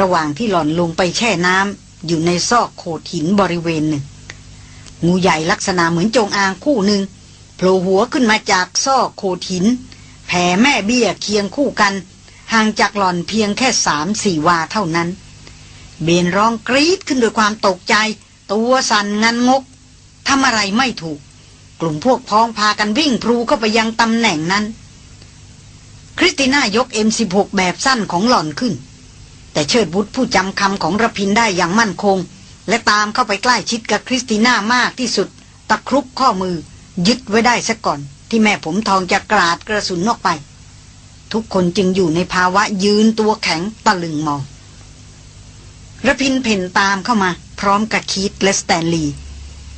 ระหว่างที่หล่อนลงไปแช่น้ำอยู่ในซอกโขดหินบริเวณหนึ่ง งูใหญ่ลักษณะเหมือนจงอางคู่หนึ่งโผล่หัวขึ้นมาจากซอกโขดหิน แผ่แม่เบี้ยเคียงคู่กัน ห่างจากหล่อนเพียงแค่สามสี่วาเท่านั้น เบนร้องกรีดขึ้นด้วยความตกใจ ตัวสั่นงันงกทำอะไรไม่ถูก กลุ่มพวกพ้องพากันวิ่งพลูเข้าไปยังตำแหน่งนั้น คริสติน่ายก M16 แบบสั้นของหล่อนขึ้น แต่เชิดบุตรผู้จำคำของระพินได้อย่างมั่นคง และตามเข้าไปใกล้ชิดกับคริสติน่ามากที่สุด ตะครุบข้อมือ ยึดไว้ได้ซะก่อน ที่แม่ผมทองจะกราดกระสุนออกไป ทุกคนจึงอยู่ในภาวะยืนตัวแข็งตะลึงมองระพินเผ่นตามเข้ามา พร้อมกับคีธและสแตนลีย์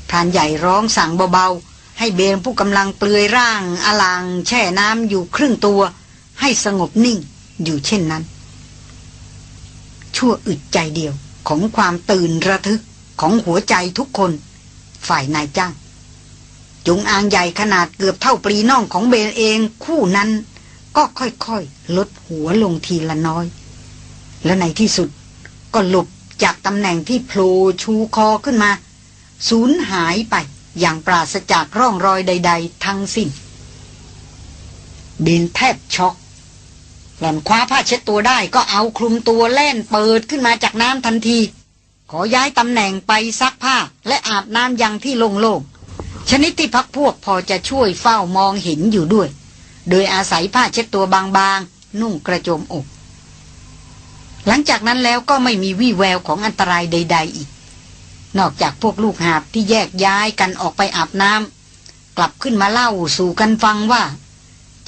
พรานใหญ่ร้องสั่งเบาๆ ให้เบนผู้กำลังเปลือยร่างอล่าง แช่น้ำอยู่ครึ่งตัว ให้สงบนิ่งอยู่เช่นนั้น ชั่วอึดใจเดียว ของความตื่นระทึกของหัวใจทุกคน ฝ่ายนายจ้าง จงอางใหญ่ขนาดเกือบเท่าปรีน่องของเบนเองคู่นั้น ก็ค่อยๆ ลดหัวลงทีละน้อย และในที่สุดก็หลบจากตำแหน่งที่โผล่ชูคอขึ้นมา สูญหายไปอย่างปราศจากร่องรอยใด ๆ ทั้งสิ้น เบนแทบช็อก หล่อนคว้าผ้าเช็ดตัวได้ก็เอาคลุมตัวแล่นเปิดขึ้นมาจากน้ำทันที ขอย้ายตำแหน่งไปซักผ้าและอาบน้ำยังที่โล่งๆชนิดที่พักพวกพอจะช่วยเฝ้ามองเห็นอยู่ด้วย โดยอาศัยผ้าเช็ดตัวบางๆ นุ่งกระโจมอก หลังจากนั้นแล้วก็ไม่มีวี่แววของอันตรายใด ๆ อีก นอกจากพวกลูกหาบที่แยกย้ายกันออกไปอาบน้ำกลับขึ้นมาเล่าสู่กันฟังว่า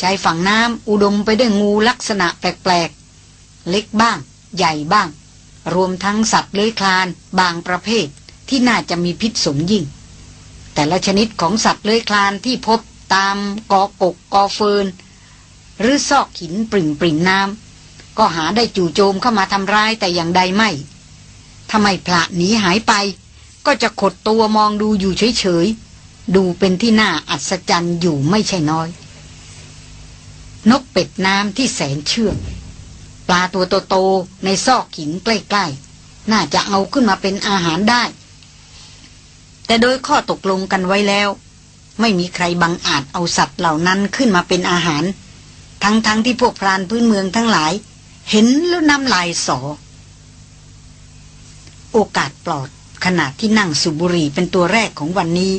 ชายฝั่งน้ำอุดมไปด้วยงูลักษณะแปลกๆ เล็กบ้าง ใหญ่บ้าง รวมทั้งสัตว์เลื้อยคลาน บางประเภทที่น่าจะมีพิษสมยิ่ง แต่ละชนิดของสัตว์เลื้อยคลานที่พบตามกอกกกอเฟิน หรือซอกหินปริ่งปริ่งน้ำก็หาได้จู่โจมเข้ามาทำร้ายแต่อย่างใดไม่ทำไมพระหนีหายไป ก็จะขดตัวมองดูอยู่เฉยๆ ดูเป็นที่น่าอัศจรรย์อยู่ไม่ใช่น้อย นกเป็ดน้ำที่แสนเชื่องปลาตัวโตๆในซอกหินใกล้ๆ น่าจะเอาขึ้นมาเป็นอาหารได้ แต่โดยข้อตกลงกันไว้แล้ว ไม่มีใครบังอาจเอาสัตว์เหล่านั้นขึ้นมาเป็นอาหาร ทั้งๆทที่พวกพรานพื้นเมืองทั้งหลาย เห็นแล้วน้ำลายสอ โอกาสปลอดขณะที่นั่งสุบุรีเป็นตัวแรกของวันนี้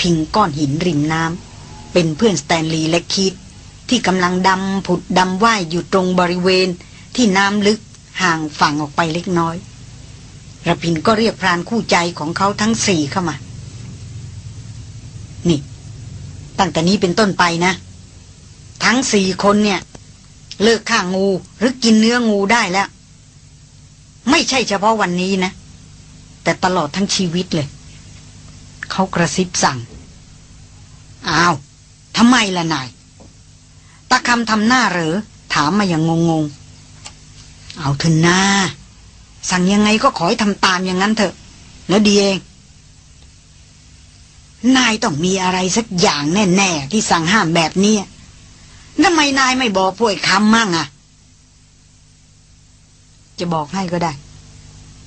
พิงก้อนหินริมน้ำเป็นเพื่อนสแตนลีย์และคิด ที่กำลังดำผุดดำว่ายอยู่ตรงบริเวณที่น้ำลึกห่างฝั่งออกไปเล็กน้อยระพินก็เรียกพรานคู่ใจของเขาทั้งสี่เข้ามา นี่ ตั้งแต่นี้เป็นต้นไปนะ ทั้งสี่คนเนี่ย เลิกฆ่างูหรือกินเนื้องูได้แล้ว ไม่ใช่เฉพาะวันนี้นะ แต่ตลอดทั้งชีวิตเลย เขากระซิบสั่ง อ้าวทำไมล่ะนาย ตาคำทำหน้าเหรอ ถามมาอย่างงงๆ เอาเถอะนาสั่งยังไงก็ขอให้ทำตามอย่างนั้นเถอะ แล้วดีเอง นายต้องมีอะไรสักอย่างแน่ ๆ ที่สั่งห้ามแบบนี้ทำไมนายไม่บอกพวกคำมั่งอะจะบอกให้ก็ได้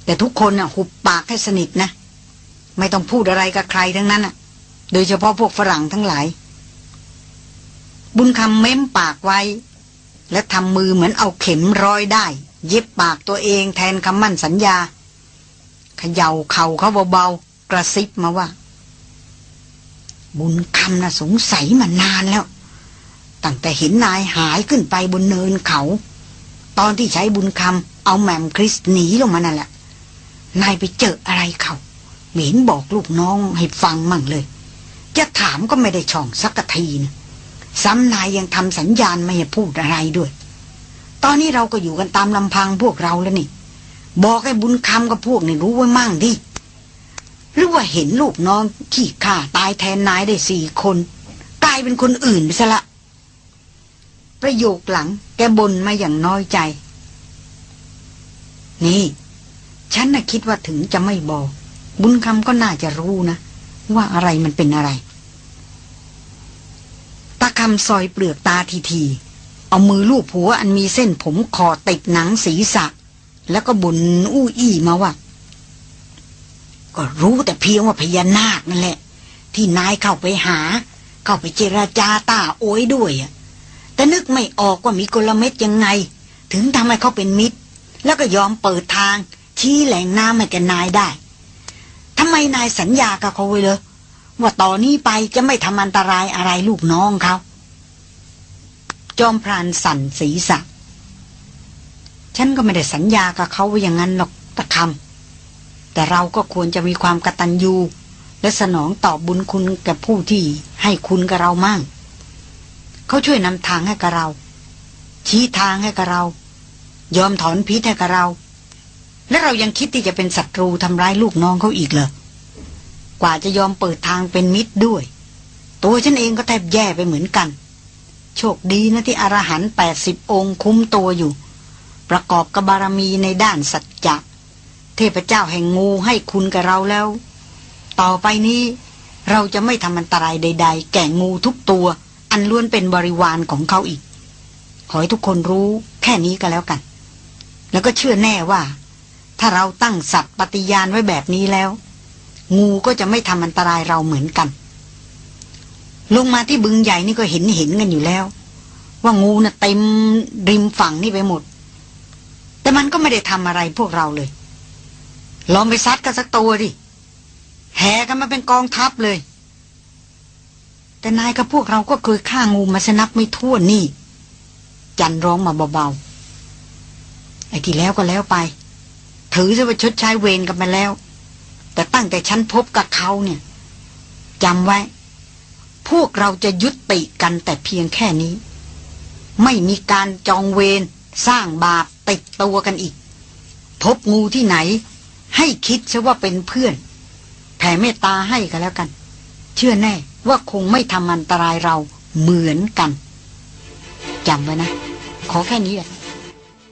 แต่ทุกคนอะ หุบปากให้สนิทนะ ไม่ต้องพูดอะไรกับใครทั้งนั้นอะ โดยเฉพาะพวกฝรั่งทั้งหลาย บุญคำเม้มปากไว้ และทำมือเหมือนเอาเข็มร้อยได้ เย็บปากตัวเองแทนคำมั่นสัญญาเขย่าเข่าเขาเบาๆ กระซิบมาว่า บุญคำน่ะสงสัยมานานแล้ว ตั้งแต่เห็นนายหายขึ้นไปบนเนินเขา ตอนที่ใช้บุญคำเอาแหม่มคริสหนีลงมานั่นแหละนายไปเจออะไรเขาเหม็นบอกลูกน้องให้ฟังมั่งเลย จะถามก็ไม่ได้ช่องสักทีนะ ซ้ำนายยังทำสัญญาณไม่ให้พูดอะไรด้วย ตอนนี้เราก็อยู่กันตามลำพังพวกเราแล้วนี่ บอกให้บุญคำกับพวกนี่รู้ไว้มั่งดิ หรือว่าเห็นลูกน้องขี้ข่าตายแทนนายได้สี่คน กลายเป็นคนอื่นไปซะละ ประโยคหลังแกบ่นมาอย่างน้อยใจ นี่ ฉันน่ะคิดว่าถึงจะไม่บอก บุญคำก็น่าจะรู้นะ ว่าอะไรมันเป็นอะไร ตาคำซอยเปลือกตาทีทีๆเอามือลูบหัวอันมีเส้นผมคอติดหนังศีรษะ แล้วก็บุญอู้อี้มาว่า ก็รู้แต่เพียงว่าพญานาคนั่นแหละ ที่นายเข้าไปหา เข้าไปเจราจาตาโอ้ยด้วยอะแต่นึกไม่ออกว่ามีกลเม็ดยังไง ถึงทำให้เขาเป็นมิตร แล้วก็ยอมเปิดทาง ชี้แหล่งน้ำให้แกนายได้ทำไมนายสัญญากับเขาไว้เลย ว่าต่อนนี้ไปจะไม่ทำอันตรายอะไรลูกน้องเขา จอมพรานสั่นศีรษะ ฉันก็ไม่ได้สัญญากับเขาไว้อย่างนั้นหรอกตะคำแต่เราก็ควรจะมีความกตัญญู และสนองตอบบุญคุณแก่ผู้ที่ให้คุณกับเรามั่ง เขาช่วยนำทางให้กับเรา ชี้ทางให้กับเรา ยอมถอนพิษให้กับเรา และเรายังคิดที่จะเป็นศัตรูทำร้ายลูกน้องเขาอีกเหรอ ว่าจะยอมเปิดทางเป็นมิตรด้วย ตัวฉันเองก็แทบแย่ไปเหมือนกัน โชคดีนะที่อรหันต์แปดสิบองค์คุ้มตัวอยู่ ประกอบกับบารมีในด้านสัจจะเทพเจ้าแห่งงูให้คุณกับเราแล้ว ต่อไปนี้เราจะไม่ทำอันตรายใด ๆ แก่งูทุกตัว อันล้วนเป็นบริวารของเขาอีก ขอให้ทุกคนรู้แค่นี้ก็แล้วกัน แล้วก็เชื่อแน่ว่า ถ้าเราตั้งสัตว์ปฏิญาณไว้แบบนี้แล้ว งูก็จะไม่ทำอันตรายเราเหมือนกัน ลงมาที่บึงใหญ่นี่ก็เห็นเห็นกันอยู่แล้ว ว่างูน่ะเต็มริมฝั่งนี่ไปหมด แต่มันก็ไม่ได้ทำอะไรพวกเราเลย ลองไปซัดกันสักตัวดิแห่กันมาเป็นกองทัพเลย แต่นายกับพวกเราก็เคยฆ่างูมาชนับไม่ทั่วนี่ จันร้องมาเบาๆไอ้ที่แล้วก็แล้วไป ถือจะไปชดใช้เวรกันไปแล้ว แต่ตั้งแต่ฉันพบกับเขาเนี่ยจำไว้ พวกเราจะยุติกันแต่เพียงแค่นี้ ไม่มีการจองเวรสร้างบาปติดตัวกันอีก พบงูที่ไหน ให้คิดซะว่าเป็นเพื่อน แผ่เมตตาให้กันแล้วกัน เชื่อแน่ว่าคงไม่ทำอันตรายเราเหมือนกันจำไว้นะ ขอแค่นี้แหละ